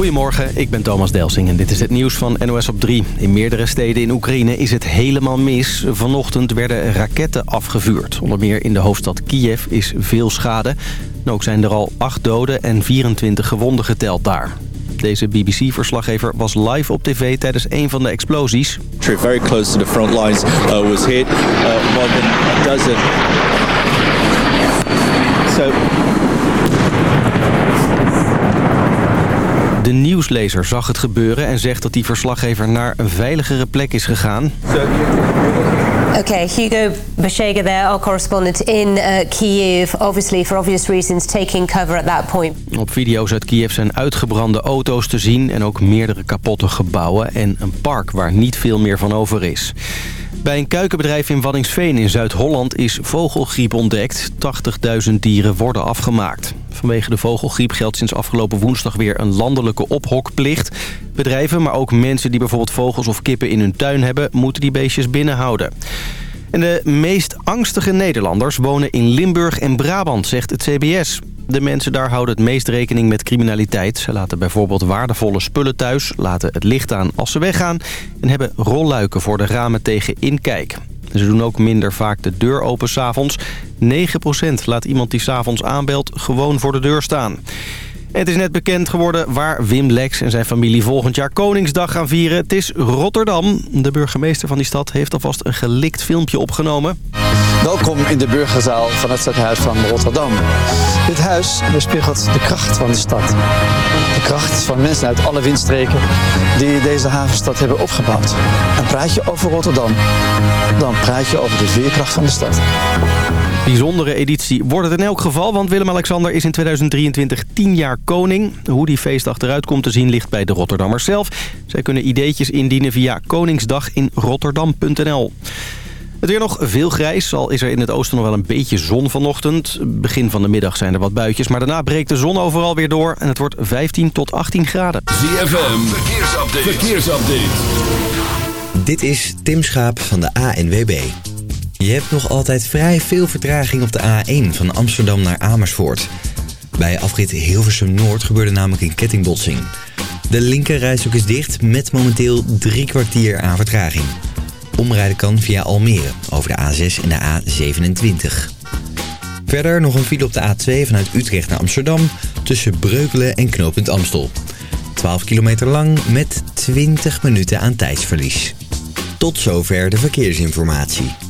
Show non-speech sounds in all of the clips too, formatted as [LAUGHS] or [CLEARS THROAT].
Goedemorgen, ik ben Thomas Delsing en dit is het nieuws van NOS op 3. In meerdere steden in Oekraïne is het helemaal mis. Vanochtend werden raketten afgevuurd. Onder meer in de hoofdstad Kiev is veel schade. En ook zijn er al 8 doden en 24 gewonden geteld daar. Deze BBC-verslaggever was live op tv tijdens een van de explosies. Very close to the front lines uh, was hit. Uh, a dozen. So De nieuwslezer zag het gebeuren en zegt dat die verslaggever naar een veiligere plek is gegaan. Okay, Hugo Bashega there, our correspondent in uh, Kiev, obviously for obvious reasons taking cover at that point. Op video's uit Kiev zijn uitgebrande auto's te zien en ook meerdere kapotte gebouwen en een park waar niet veel meer van over is. Bij een kuikenbedrijf in Waddingsveen in Zuid-Holland is vogelgriep ontdekt. 80.000 dieren worden afgemaakt. Vanwege de vogelgriep geldt sinds afgelopen woensdag weer een landelijke ophokplicht. Bedrijven, maar ook mensen die bijvoorbeeld vogels of kippen in hun tuin hebben... moeten die beestjes binnenhouden. En de meest angstige Nederlanders wonen in Limburg en Brabant, zegt het CBS. De mensen daar houden het meest rekening met criminaliteit. Ze laten bijvoorbeeld waardevolle spullen thuis, laten het licht aan als ze weggaan... en hebben rolluiken voor de ramen tegen inkijk. Ze doen ook minder vaak de deur open s'avonds. 9% laat iemand die s'avonds aanbelt gewoon voor de deur staan. Het is net bekend geworden waar Wim Lex en zijn familie volgend jaar Koningsdag gaan vieren. Het is Rotterdam. De burgemeester van die stad heeft alvast een gelikt filmpje opgenomen. Welkom in de burgerzaal van het stadhuis van Rotterdam. Dit huis weerspiegelt de kracht van de stad. De kracht van mensen uit alle windstreken die deze havenstad hebben opgebouwd. En praat je over Rotterdam, dan praat je over de veerkracht van de stad. Bijzondere editie wordt het in elk geval, want Willem-Alexander is in 2023 10 jaar koning. Hoe die feestdag eruit komt te zien ligt bij de Rotterdammers zelf. Zij kunnen ideetjes indienen via koningsdaginrotterdam.nl. Het weer nog veel grijs, al is er in het oosten nog wel een beetje zon vanochtend. Begin van de middag zijn er wat buitjes, maar daarna breekt de zon overal weer door... en het wordt 15 tot 18 graden. ZFM, verkeersupdate. verkeersupdate. Dit is Tim Schaap van de ANWB. Je hebt nog altijd vrij veel vertraging op de A1 van Amsterdam naar Amersfoort. Bij afrit Hilversum Noord gebeurde namelijk een kettingbotsing. De linkerrijstok is dicht met momenteel drie kwartier aan vertraging. Omrijden kan via Almere over de A6 en de A27. Verder nog een file op de A2 vanuit Utrecht naar Amsterdam tussen Breukelen en knooppunt Amstel. 12 kilometer lang met 20 minuten aan tijdsverlies. Tot zover de verkeersinformatie.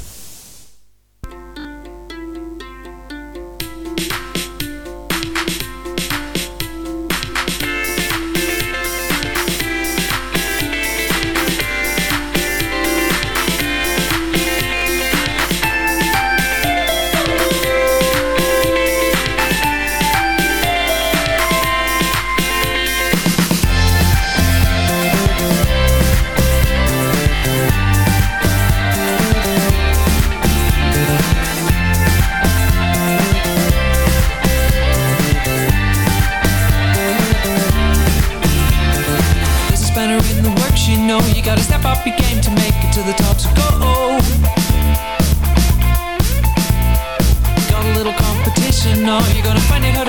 Up your game to make it to the top, so go. Got a little competition, no You're gonna find how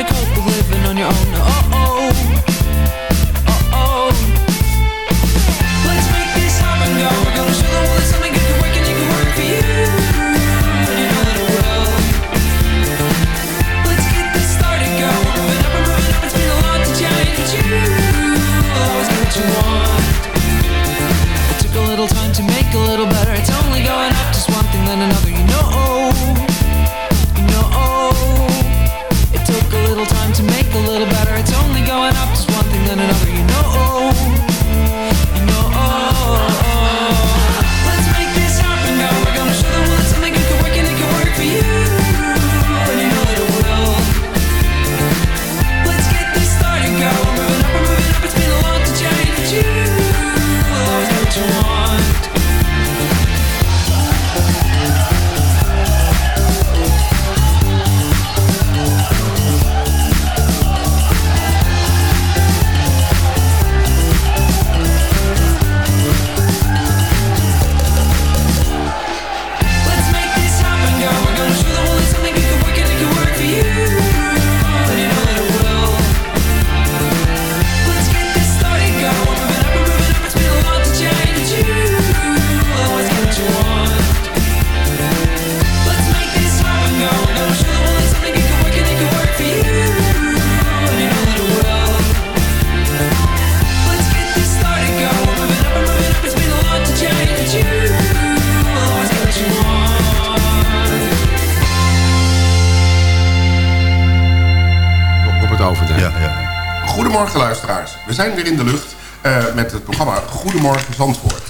Goedemorgen luisteraars. We zijn weer in de lucht eh, met het programma Goedemorgen Zandvoort.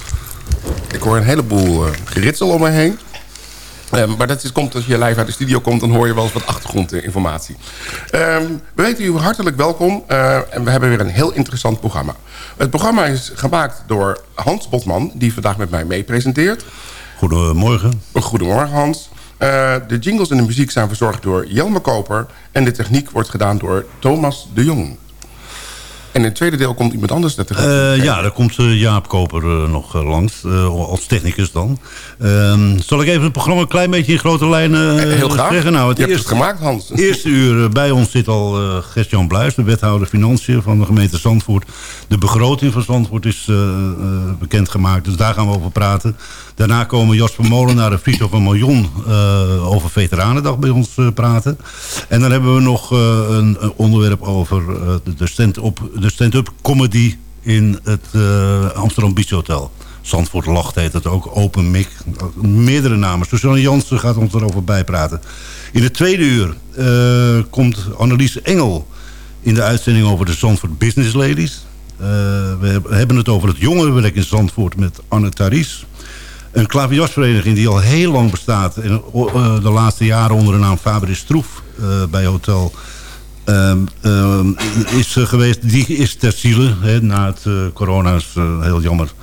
Ik hoor een heleboel eh, geritsel om me heen. Eh, maar dat is, komt als je live uit de studio komt, dan hoor je wel eens wat achtergrondinformatie. Ehm, we weten u hartelijk welkom eh, en we hebben weer een heel interessant programma. Het programma is gemaakt door Hans Botman, die vandaag met mij mee presenteert. Goedemorgen. Goedemorgen Hans. Eh, de jingles en de muziek zijn verzorgd door Jelme Koper... en de techniek wordt gedaan door Thomas de Jong. En in het tweede deel komt iemand anders naar te Eh, ja, daar komt eh, Jaap Koper nog langs, als technicus dan. Ehm, zal ik even het programma een klein beetje in grote lijnen Heel graag. zeggen? Nou, Je hebt eerste, het gemaakt, Hans. [LAUGHS] eerste uur bij ons zit al Gert-Jan Bluis, de wethouder Financiën van de gemeente Zandvoort. De begroting van Zandvoort is bekendgemaakt, dus daar gaan we over praten. Daarna komen Jasper Molenaar en Friso van Miljon eh, over Veteranendag bij ons eh, praten. En dan hebben we nog eh, een, een onderwerp over de- de stand-up de stand-up comedy in het Amsterdam Beach Hotel. Zandvoort Lacht heet het ook, Open Mic. Meerdere namen. Suzanne Jansen gaat ons erover bijpraten. In het tweede uur komt Annelies Engel in de uitzending over de Zandvoort Business Ladies. We heb- hebben het over het jongerenwerk in Zandvoort met Anne Taris. Een klaviasvereniging die al heel lang bestaat. En eh, de laatste jaren onder de naam Fabrice Stroef eh, bij Hotel ehm, is eh, geweest. Die is ter ziele. Hè, na het eh, corona is heel jammer.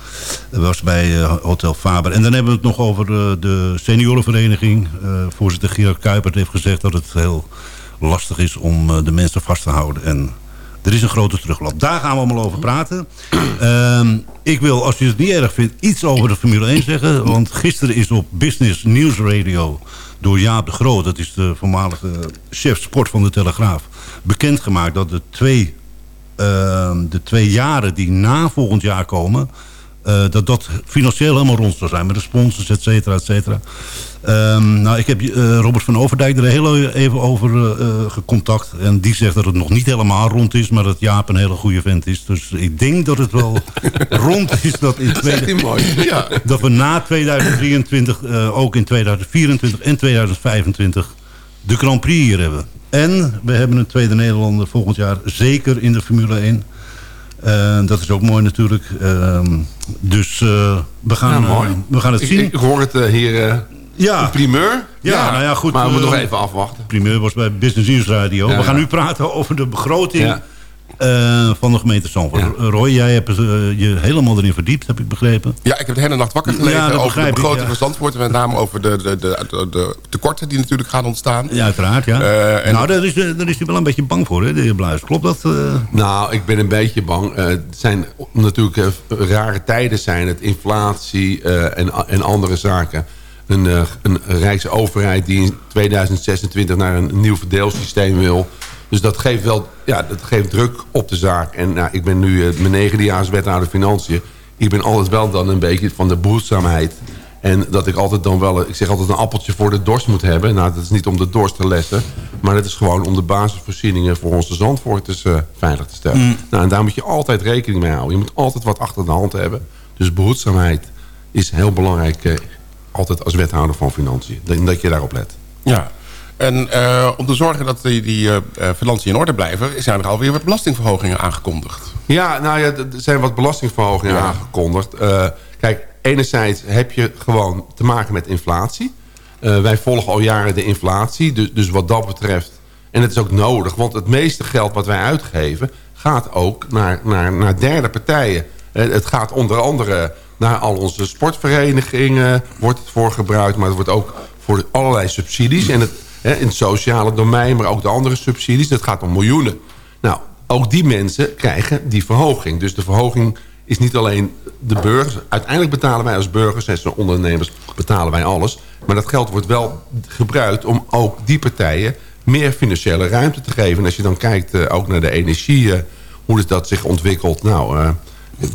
Was bij Hotel Faber. En dan hebben we het nog over de seniorenvereniging. Voorzitter Gerard Kuipert heeft gezegd dat het heel lastig is om de mensen vast te houden. En er is een grote terugloop. Daar gaan we allemaal over praten. Ehm, ik wil, als je het niet erg vindt, iets over de Formule 1 zeggen. Want gisteren is op Business News Radio door Jaap de Groot... dat is de voormalige chef sport van de Telegraaf... bekendgemaakt dat de twee, ehm, de twee jaren die na volgend jaar komen... eh, dat dat financieel helemaal rond zou zijn. Met de sponsors, et cetera, et cetera. Ehm, nou, ik heb eh, Robert van Overdijk er heel even over eh, gecontact. En die zegt dat het nog niet helemaal rond is... maar dat Jaap een hele goede vent is. Dus ik denk dat het wel [LAUGHS] rond is dat in tweede- mooi. Ja. dat we na 2023, eh, ook in 2024 en 2025, de Grand Prix hier hebben. En we hebben een tweede Nederlander volgend jaar zeker in de Formule 1. Eh, dat is ook mooi natuurlijk. Ehm, dus eh, we, gaan, eh, we gaan het Ik, zien. ik hoor het hier ja, primeur. ja, nou ja, goed. Maar we moeten nog even afwachten. primeur was bij Business News Radio. Ja, we gaan nu praten over de begroting Eh, van de gemeente Zandvoort. Ja. Roy, jij hebt eh, je helemaal erin verdiept, heb ik begrepen. Ja, ik heb de hele nacht wakker gelegen Ja, over de ik, begroting ja. van Zandvoort. Met name over de, de, de, de, de tekorten die natuurlijk gaan ontstaan. Ja, uiteraard, ja. Eh, en- nou, daar is, daar is hij wel een beetje bang voor, hè, de heer Bluis. Klopt dat? Nou, ik ben een beetje bang. Het zijn natuurlijk rare tijden zijn het. Inflatie en, en andere zaken. Een, een Rijksoverheid die in 2026 naar een nieuw verdeelsysteem wil. Dus dat geeft wel ja, dat geeft druk op de zaak. En nou, ik ben nu eh, mijn negende jaar als wethouder Financiën. Ik ben altijd wel dan een beetje van de behoedzaamheid. En dat ik altijd dan wel, ik zeg altijd een appeltje voor de dorst moet hebben. Nou, dat is niet om de dorst te lessen. Maar het is gewoon om de basisvoorzieningen voor onze Zandvoorters eh veilig te stellen. Nou, en daar moet je altijd rekening mee houden. Je moet altijd wat achter de hand hebben. Dus behoedzaamheid is heel belangrijk, eh, altijd als wethouder van Financiën. Dat, dat je daarop let. Ja. En eh, om te zorgen dat die, die eh, eh, financiën in orde blijven... zijn er alweer wat belastingverhogingen aangekondigd. Ja, nou ja, er zijn wat belastingverhogingen Ja. aangekondigd. Eh, kijk, enerzijds heb je gewoon te maken met inflatie. Eh, wij volgen al jaren de inflatie, dus, dus wat dat betreft... en het is ook nodig, want het meeste geld wat wij uitgeven... gaat ook naar, naar, naar derde partijen. Eh, het gaat onder andere naar al onze sportverenigingen... wordt het voor gebruikt, maar het wordt ook voor allerlei subsidies... En het, hè, in het sociale domein, maar ook de andere subsidies. Het gaat om miljoenen. Nou, ook die mensen krijgen die verhoging. Dus de verhoging is niet alleen de burgers. Uiteindelijk betalen wij als burgers en ondernemers betalen wij alles. Maar dat geld wordt wel gebruikt om ook die partijen meer financiële ruimte te geven. En als je dan kijkt eh, ook naar de energie, eh, hoe dat zich ontwikkelt. Nou, eh,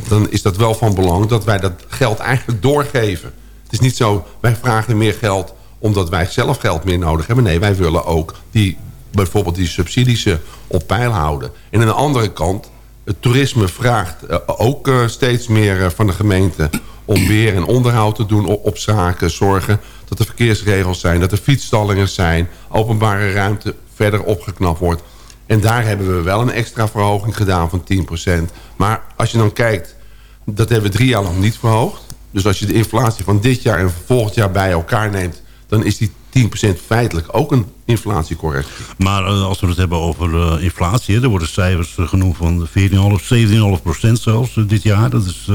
dan is dat wel van belang dat wij dat geld eigenlijk doorgeven. Het is niet zo, wij vragen meer geld omdat wij zelf geld meer nodig hebben. Nee, wij willen ook die, bijvoorbeeld die subsidies eh, op peil houden. En aan de andere kant, het toerisme vraagt eh, ook eh, steeds meer van de gemeente... om weer en onderhoud te doen op, op zaken. Zorgen dat er verkeersregels zijn, dat er fietsstallingen zijn... openbare ruimte verder opgeknapt wordt. En daar hebben we wel een extra verhoging gedaan van 10%. Maar als je dan kijkt, dat hebben we drie jaar lang niet verhoogd. Dus als je de inflatie van dit jaar en volgend jaar bij elkaar neemt... dan is die 10% feitelijk ook een inflatiecorrectie. Maar eh, als we het hebben over eh, inflatie, er worden cijfers eh, genoemd van 14,5, 17,5 procent zelfs dit jaar. Dat is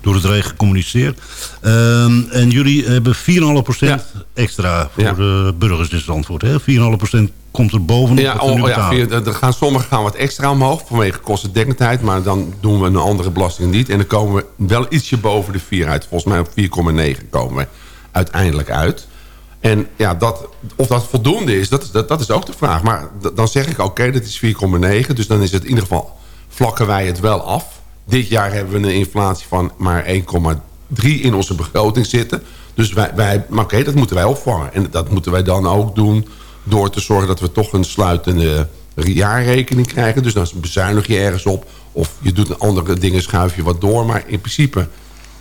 door het Rijk gecommuniceerd. Ehm, en jullie hebben 4,5 procent extra voor Ja. de burgers in Zandvoort. hè? 4,5 procent komt er bovenop Ja, nu oh, ja er gaan, sommigen gaan wat extra omhoog vanwege kostendekkendheid. Maar dan doen we een andere belasting niet. En dan komen we wel ietsje boven de 4 uit. Volgens mij op 4,9 komen we uiteindelijk uit. En ja, dat, of dat voldoende is, dat, dat, is ook de vraag. Maar dan zeg ik, oké, dat is 4,9. Dus dan is het in ieder geval, vlakken wij het wel af. Dit jaar hebben we een inflatie van maar 1,3 in onze begroting zitten. Dus wij, wij oké, dat moeten wij opvangen. En dat moeten wij dan ook doen door te zorgen dat we toch een sluitende jaarrekening krijgen. Dus dan bezuinig je ergens op. Of je doet andere dingen, schuif je wat door. Maar in principe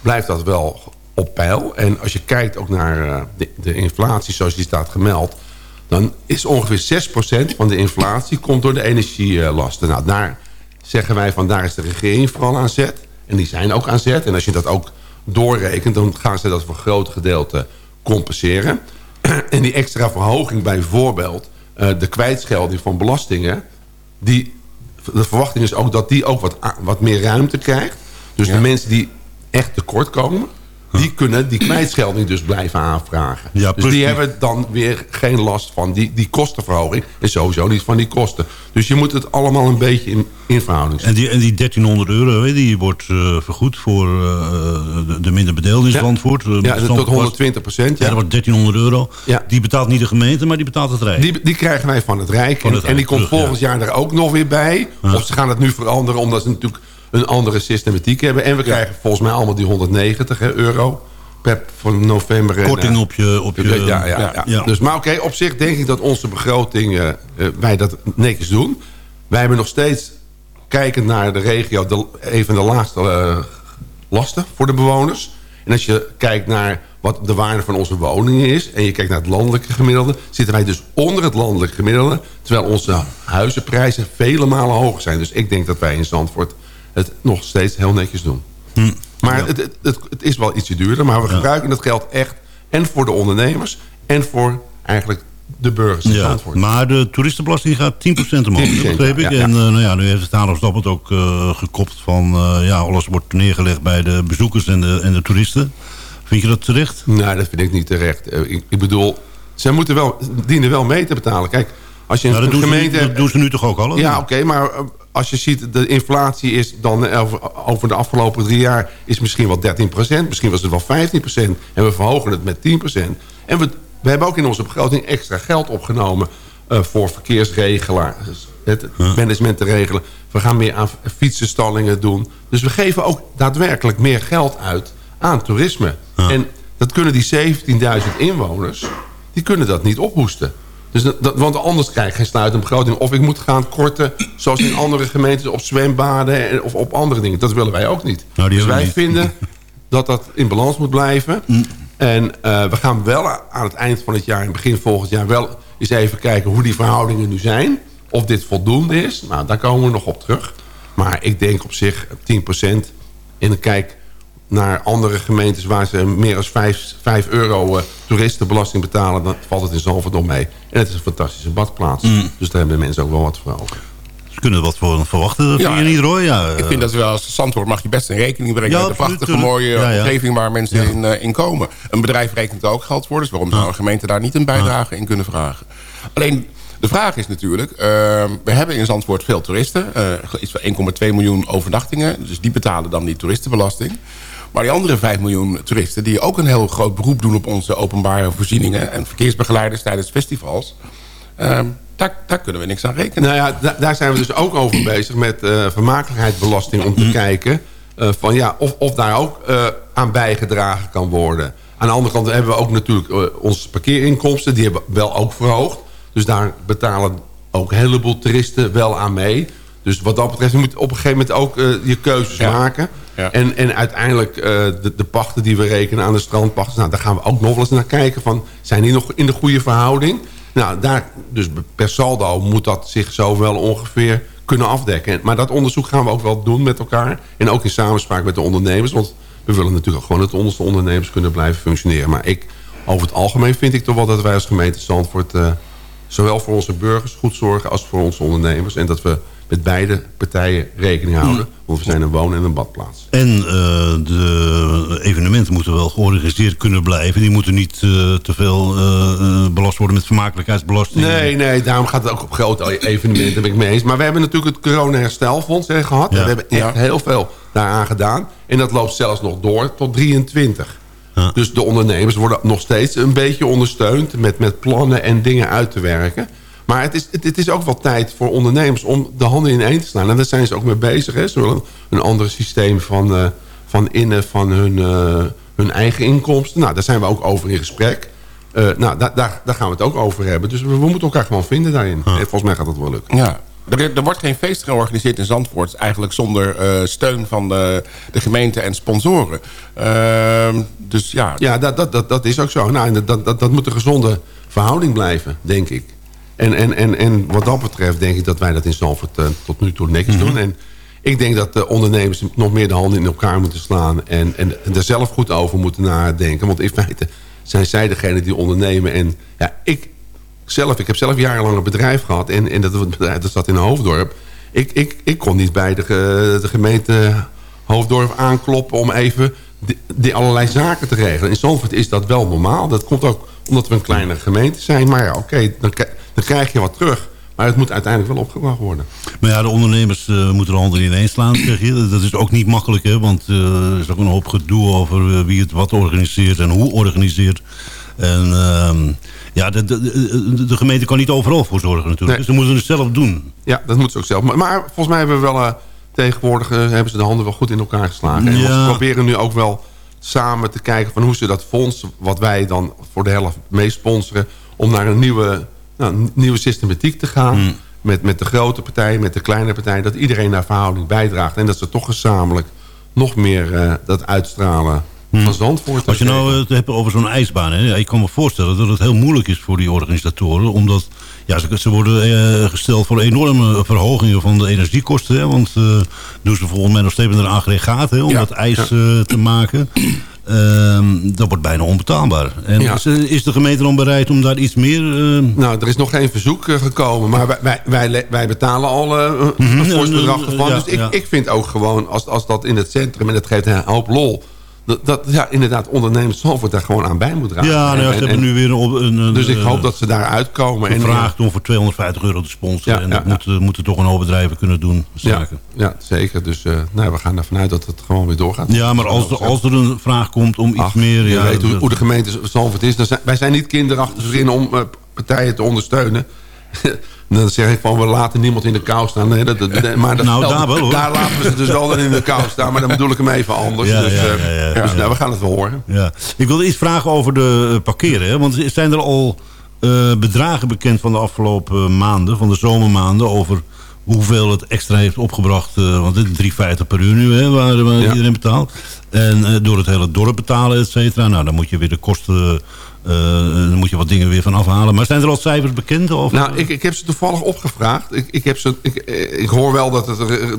blijft dat wel op peil. En als je kijkt ook naar eh, de, de inflatie zoals die staat gemeld... dan is ongeveer 6% van de inflatie komt door de energielasten. Nou, daar zeggen wij van daar is de regering vooral aan zet. En die zijn ook aan zet. En als je dat ook doorrekent, dan gaan ze dat voor een groot gedeelte compenseren. [CLEARS THROAT] En die extra verhoging bijvoorbeeld, eh, de kwijtschelding van belastingen... Die, de verwachting is ook dat die ook wat, wat meer ruimte krijgt. Dus de mensen die echt tekort komen... die kunnen die kwijtschelding dus blijven aanvragen. Ja, dus die hebben dan weer geen last van die, die kostenverhoging... en sowieso niet van die kosten. Dus je moet het allemaal een beetje in, in verhouding En die, en die 1300 euro, die wordt eh, vergoed voor eh, de, de minder bedeelden in Ja. Zandvoort. Eh, Ja, Zandvoort tot was- 120 procent. Ja, dat wordt 1300 euro. Ja. Die betaalt niet de gemeente, maar die betaalt het Rijk. Die, die krijgen wij van het Rijk. Van het en, en die komt terug, volgend jaar er ook nog weer bij. Of ze gaan het nu veranderen omdat ze natuurlijk een andere systematiek hebben. En we krijgen volgens mij allemaal die 190 hè, euro per van november. Korting eh, op je... Op je ja, ja. Dus, maar oké, op zich denk ik dat onze begroting, eh, eh, wij dat netjes doen. Wij hebben nog steeds, kijkend naar de regio, de, een van de laagste lasten voor de bewoners. En als je kijkt naar wat de waarde van onze woningen is... en je kijkt naar het landelijke gemiddelde... zitten wij dus onder het landelijke gemiddelde... terwijl onze huizenprijzen vele malen hoger zijn. Dus ik denk dat wij in Zandvoort het nog steeds heel netjes doen. Hm. Maar het, het, het, het is wel ietsje duurder. Maar we gebruiken dat geld echt en voor de ondernemers... en voor eigenlijk de burgers in Ja, maar de toeristenbelasting gaat 10% omhoog, 10%, begreep ik. ja, ja. En eh, nou ja, nu heeft het Haarlems Dagblad ook eh, gekopt van... eh, ja, alles wordt neergelegd bij de bezoekers en de, en de toeristen. Vind je dat terecht? Nee, dat vind ik niet terecht. Ik, ik bedoel, zij moeten wel, dienen wel mee te betalen. Kijk, als je een, dat, een ze, gemeente... nu- dat doen ze nu toch ook al? hè? Ja, oké, maar als je ziet, de inflatie is dan eh, over, de afgelopen drie jaar... is misschien wel 13% misschien was het wel 15% en we verhogen het met 10% En we, we hebben ook in onze begroting extra geld opgenomen... eh, voor verkeersregelaars, het management te regelen. We gaan meer aan fietsenstallingen doen. Dus we geven ook daadwerkelijk meer geld uit aan toerisme. En dat kunnen die 17.000 inwoners, die kunnen dat niet ophoesten. Dus dat, want anders krijg je geen sluitende begroting. Of ik moet gaan korten, zoals in andere gemeentes... op zwembaden en- of op andere dingen. Dat willen wij ook niet. Nou, dus wij niet. vinden dat dat in balans moet blijven. En eh, we gaan wel aan het eind van het jaar... en begin volgend jaar wel eens even kijken... hoe die verhoudingen nu zijn. Of dit voldoende is. Nou, daar komen we nog op terug. Maar ik denk op zich 10% En dan kijk naar andere gemeentes... waar ze meer dan 5, 5 euro eh, toeristenbelasting betalen... dan valt het in Zalvoort nog mee. En het is een fantastische badplaats. Mm. Dus daar hebben de mensen ook wel wat voor over. Ze kunnen er wat voor verwachten, vind Ja, je niet, Roy? Ja, Ik eh, vind dat wel als Zandvoort mag je best in rekening brengen... Ja, met de prachtige mooie Ja, ja. omgeving waar mensen in, eh, in komen. Een bedrijf rekent ook geld voor, dus waarom zou een gemeente daar niet een bijdrage in kunnen vragen? Alleen, de vraag is natuurlijk, eh, we hebben in Zandvoort veel toeristen. eh, iets van 1,2 miljoen overnachtingen, dus die betalen dan die toeristenbelasting. Maar die andere 5 miljoen toeristen... die ook een heel groot beroep doen op onze openbare voorzieningen... en verkeersbegeleiders tijdens festivals... eh, daar, daar kunnen we niks aan rekenen. Nou ja, da- daar zijn we dus ook over bezig met eh vermakelijkheidsbelasting... om te kijken eh, van, ja, of, of daar ook eh, aan bijgedragen kan worden. Aan de andere kant hebben we ook natuurlijk onze parkeerinkomsten... die hebben wel ook verhoogd. Dus daar betalen ook een heleboel toeristen wel aan mee. Dus wat dat betreft, je moet op een gegeven moment ook je keuzes Ja. maken. En, en uiteindelijk eh, de, de pachten die we rekenen aan de strandpachters... Nou, daar gaan we ook nog wel eens naar kijken. Van, zijn die nog in de goede verhouding? Nou, daar, dus per saldo moet dat zich zo wel ongeveer kunnen afdekken. Maar dat onderzoek gaan we ook wel doen met elkaar. En ook in samenspraak met de ondernemers. Want we willen natuurlijk gewoon dat onze ondernemers kunnen blijven functioneren. Maar ik, over het algemeen vind ik toch wel dat wij als gemeente Zandvoort... eh, zowel voor onze burgers goed zorgen als voor onze ondernemers. En dat we met beide partijen rekening houden. Want we zijn een woon- en een badplaats. En eh, de evenementen moeten wel georganiseerd kunnen blijven. Die moeten niet eh, te veel eh, belast worden met vermakelijkheidsbelasting. Nee, nee, daarom gaat het ook op grote evenementen, daar ben ik mee eens. Maar we hebben natuurlijk het corona-herstelfonds hè, gehad. Ja. We hebben echt heel veel daaraan gedaan. En dat loopt zelfs nog door tot 23. Dus de ondernemers worden nog steeds een beetje ondersteund... met, met plannen en dingen uit te werken. Maar het is, het, het is ook wel tijd voor ondernemers om de handen ineen te slaan. En daar zijn ze ook mee bezig. Hè. Ze willen een ander systeem van, eh, van innen van hun, eh, hun eigen inkomsten. Nou, daar zijn we ook over in gesprek. Eh, nou, daar, daar, daar gaan we het ook over hebben. Dus we, we moeten elkaar gewoon vinden daarin. En volgens mij gaat dat wel lukken. Ja. Er, er wordt geen feest georganiseerd in Zandvoort... eigenlijk zonder steun van de, de gemeente en sponsoren. Ehm, dus ja... Ja, dat, dat, dat, dat is ook zo. Nou, en dat, dat, dat moet een gezonde verhouding blijven, denk ik. En, en, en, en wat dat betreft denk ik dat wij dat in Zandvoort eh, tot nu toe netjes doen. En ik denk dat de ondernemers nog meer de handen in elkaar moeten slaan... en, en, en er zelf goed over moeten nadenken. Want in feite zijn zij degene die ondernemen. En ja, ik zelf, ik heb zelf jarenlang een bedrijf gehad... en, en dat bedrijf dat zat in een hoofddorp. Ik, ik, ik kon niet bij de, ge- de gemeente Hoofddorp aankloppen... om even die, die allerlei zaken te regelen. In Zandvoort is dat wel normaal. Dat komt ook omdat we een kleine gemeente zijn. Maar ja, oké, dan, dan krijg je wat terug. Maar het moet uiteindelijk wel opgebracht worden. Maar ja, de ondernemers eh, moeten de handen ineens slaan, zeg je. Dat is ook niet makkelijk, hè. Want eh, er is ook een hoop gedoe over eh, wie het wat organiseert en hoe organiseert. En ehm, ja, de, de, de, gemeente kan niet overal voor zorgen natuurlijk. Nee. Dus ze moeten het zelf doen. Ja, dat moeten ze ook zelf. Maar, maar volgens mij hebben we wel... tegenwoordig hebben ze de handen wel goed in elkaar geslagen. En we proberen nu ook wel samen te kijken... van hoe ze dat fonds, wat wij dan voor de helft mee sponsoren... om naar een nieuwe, nou, nieuwe systematiek te gaan... Hmm. Met, met de grote partijen, met de kleine partijen... dat iedereen naar verhouding bijdraagt. En dat ze toch gezamenlijk nog meer eh, dat uitstralen van Zandvoort. Hmm. Als je nou het hebt over zo'n ijsbaan, hè, ik kan me voorstellen dat het heel moeilijk is voor die organisatoren. Omdat ja, ze, ze worden eh, gesteld voor enorme verhogingen van de energiekosten. Hè, want eh doen ze volgens mij nog steeds met een aggregaat hè, om dat ijs eh, te maken. [CLEARS THROAT] Ehm, dat wordt bijna onbetaalbaar. En Ja. is, de gemeente dan bereid om daar iets meer... eh, Nou, er is nog geen verzoek gekomen. Maar wij, wij, wij, le- wij betalen al een Mhm, een fors ja, bedrag ja, ervan. ja, dus ik, ja. ik vind ook gewoon, als, als dat in het centrum... en dat geeft een hoop lol... dat, dat ja, inderdaad ondernemers daar gewoon aan bij moet dragen. ja, nou ja, ze en- hebben nu weer een, een, een, Dus ik eh, hoop dat ze daar uitkomen. En, gevraagd om voor 250 euro te sponsoren. Ja, en dat ja. Moeten, moeten toch een hoop bedrijven kunnen doen. ja, Zaken. ja, zeker. Dus eh, nou, we gaan ervan uit dat het gewoon weer doorgaat. Ja, maar als, er- als er een vraag komt om iets Ach, meer... je ja, weet hoe, de gemeente Zandvoort is. Dan zijn, wij zijn niet kinderachtig erin om eh, partijen te ondersteunen. Dan zeg ik van, we laten niemand in de kou staan. Nee, dat, maar dat Nou, daar wel, hoor. Daar laten we ze dus wel dan in de kou staan. Maar dan bedoel ik hem even anders. Ja, dus ja, eh, dus nou, we gaan het wel horen. Ja. Ik wilde iets vragen over de eh, parkeren. Hè? Want zijn er al eh, bedragen bekend van de afgelopen maanden, van de zomermaanden, over hoeveel het extra heeft opgebracht? want het is 3,50 per uur nu, hè, waar, waar Ja. iedereen betaalt. En door het hele dorp betalen, et cetera. Nou, dan moet je weer de kosten, eh, dan moet je wat dingen weer van afhalen. Maar zijn er al cijfers bekend? Over? Nou, ik, ik heb ze toevallig opgevraagd. Ik, ik, heb ze, ik, eh, ik hoor wel dat het er, eh,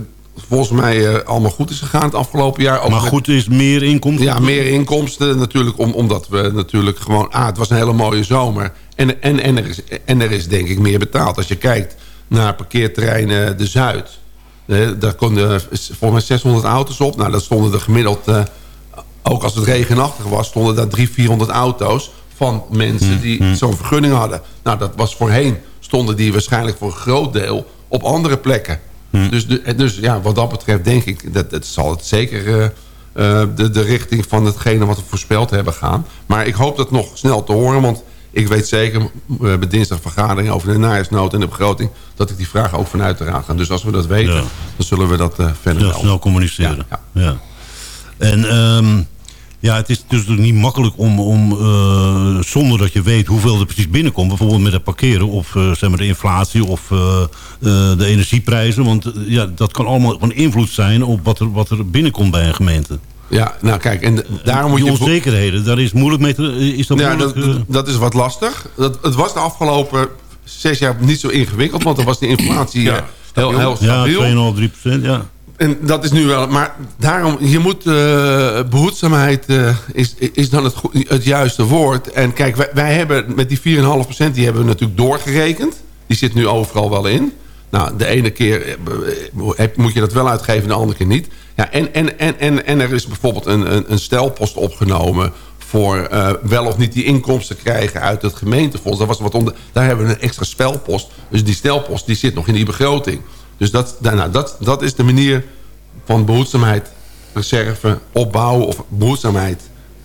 volgens mij eh, allemaal goed is gegaan het afgelopen jaar. Ook maar goed is meer inkomsten? Ja, meer inkomsten natuurlijk. Om, omdat we natuurlijk gewoon... Ah, het was een hele mooie zomer. En, en, en, er is, en er is denk ik meer betaald. Als je kijkt naar parkeerterrein eh, De Zuid. eh, daar konden volgens mij 600 auto's op. Nou, dat stonden er gemiddeld... eh, ook als het regenachtig was, stonden daar 300, 400 auto's... van mensen die zo'n vergunning hadden. Nou, dat was voorheen... stonden die waarschijnlijk voor een groot deel op andere plekken. Dus, de, dus ja, wat dat betreft denk ik... dat het zal het zeker eh, eh, de, de richting van hetgene wat we voorspeld hebben gaan. Maar ik hoop dat nog snel te horen... want ik weet zeker, we hebben dinsdag vergadering over de najaarsnood en de begroting... dat ik die vraag ook vanuit de raad ga. Dus als we dat weten, Ja. dan zullen we dat eh, verder Ja, snel communiceren. Ja, Ja, En ehm, ja, het is dus niet makkelijk om, om eh, zonder dat je weet hoeveel er precies binnenkomt. Bijvoorbeeld met het parkeren of eh, zeg maar de inflatie of eh, de energieprijzen. Want ja, dat kan allemaal van invloed zijn op wat er, wat er binnenkomt bij een gemeente. Ja, nou kijk, en daarom moet Die je... onzekerheden, daar is moeilijk mee te... Is dat Ja, moeilijk? dat, dat, is wat lastig. Dat, het was de afgelopen zes jaar niet zo ingewikkeld, want dan was de inflatie Ja, heel, heel ja, stabiel. 2,5, 3 procent, ja. En dat is nu wel... Maar daarom, je moet... eh, behoedzaamheid eh, is, is dan het, het juiste woord. En kijk, wij, hebben met die 4,5% die hebben we natuurlijk doorgerekend. Die zit nu overal wel in. Nou, de ene keer eh, moet je dat wel uitgeven, de andere keer niet. Ja, en, en, en, en, en er is bijvoorbeeld een, een, een stelpost opgenomen... voor wel of niet die inkomsten krijgen uit het gemeentefonds. Daar, was wat onder, daar hebben we een extra spelpost. Dus die stelpost die zit nog in die begroting. Dus dat, nou, dat, dat is de manier van behoedzaamheid, reserve opbouwen... of behoedzaamheid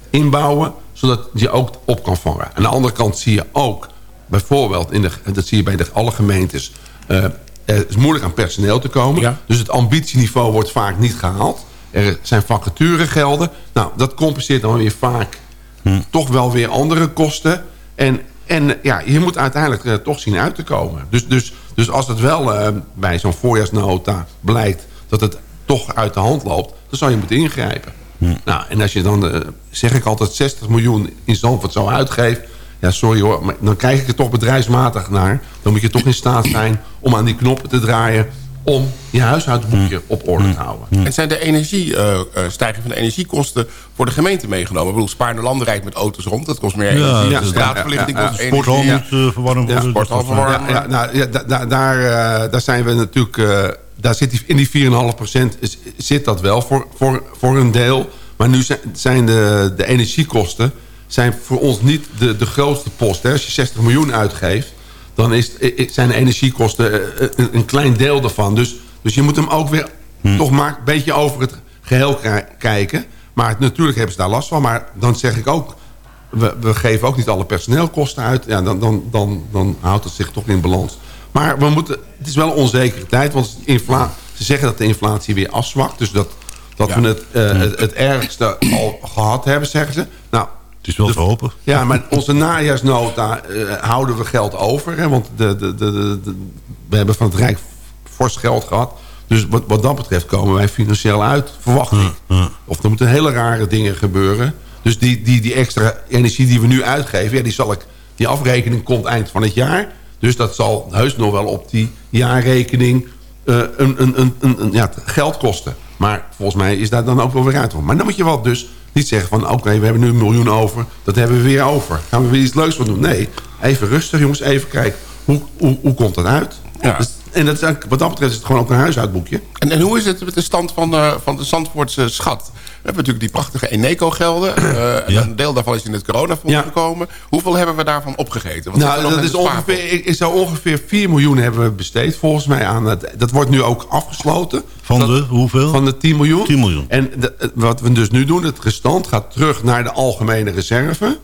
inbouwen, zodat je ook op kan vangen. Aan de andere kant zie je ook, bijvoorbeeld, in de, dat zie je bij de, alle gemeentes... eh, het is moeilijk aan personeel te komen. Ja. Dus het ambitieniveau wordt vaak niet gehaald. Er zijn vacaturegelden. Nou, dat compenseert dan weer vaak toch wel weer andere kosten. En, en ja, je moet uiteindelijk eh, toch zien uit te komen. Dus, dus, dus als het wel eh, bij zo'n voorjaarsnota blijkt... dat het toch uit de hand loopt, dan zou je moeten ingrijpen. Nou, en als je dan, eh, zeg ik altijd, 60 miljoen in Zandvoort zou uitgeven... ja, sorry hoor, maar dan kijk ik er toch bedrijfsmatig naar. Dan moet je toch in staat zijn om aan die knoppen te draaien... om je huishoudboekje op orde te houden. En zijn de energie, eh, eh, stijging van de energiekosten voor de gemeente meegenomen? Ik bedoel, Spaarne Landen rijdt met auto's rond. Dat kost meer energie. ja, de straatverlichting kost ja. Sporthal energie. moet eh, verwarmd Ja, worden. sporthal dat- verwarmd. Ja, ja, nou, daar, eh, daar zijn we natuurlijk... eh, daar zit die, in die 4,5% is- zit dat wel voor, voor, voor een deel. Maar nu zijn- zijn de, de energiekosten zijn voor ons niet de, de grootste post. Hè. Als je 60 miljoen uitgeeft, dan is, zijn de energiekosten eh, een, een klein deel daarvan. Dus, dus je moet hem ook weer toch maar een beetje over het geheel kijken. Maar natuurlijk hebben ze daar last van. Maar dan zeg ik ook... We, we geven ook niet alle personeelkosten uit. Ja, dan, dan, dan, dan houdt het zich toch in balans. Maar we moeten, het is wel een onzekere tijd. Want infla, ze zeggen dat de inflatie weer afzwakt. Dus dat, dat Ja. we het, eh, het, het ergste al gehad hebben, zeggen ze. Nou, is wel te hopen. ja, maar onze najaarsnota eh, houden we geld over. Hè, want de, de, de, we hebben van het Rijk fors geld gehad. Dus wat, wat dat betreft komen wij financieel uit, verwacht ik. Of er moeten hele rare dingen gebeuren. Dus die, die, die extra energie die we nu uitgeven... Ja, die, zal ik, die afrekening komt eind van het jaar. Dus dat zal heus nog wel op die jaarrekening eh, een, een, een, een, een- ja, geld kosten. Maar volgens mij is daar dan ook wel weer uit. Maar dan moet je wel dus niet zeggen van... oké, we hebben nu een miljoen over, dat hebben we weer over. Gaan we weer iets leuks van doen? Nee, even rustig jongens, even kijken. Hoe, hoe, hoe komt dat uit? Ja. Dus- en dat is wat dat betreft is het gewoon ook een huishoudboekje. En, en hoe is het met de stand van, eh, van de Zandvoortse schat? We hebben natuurlijk die prachtige Eneco-gelden. eh, [CLEARS THROAT] Ja. Een deel daarvan is in het coronafonds Ja. gekomen. Hoeveel hebben we daarvan opgegeten? Wat Nou, dat is ongeveer, ik, ik zou ongeveer 4 miljoen hebben we besteed volgens mij aan het. Dat wordt nu ook afgesloten. Van Dat- de hoeveel? Van de 10 miljoen. 10 miljoen. En de- wat we dus nu doen, het restant gaat terug naar de algemene reserve. [CLEARS THROAT]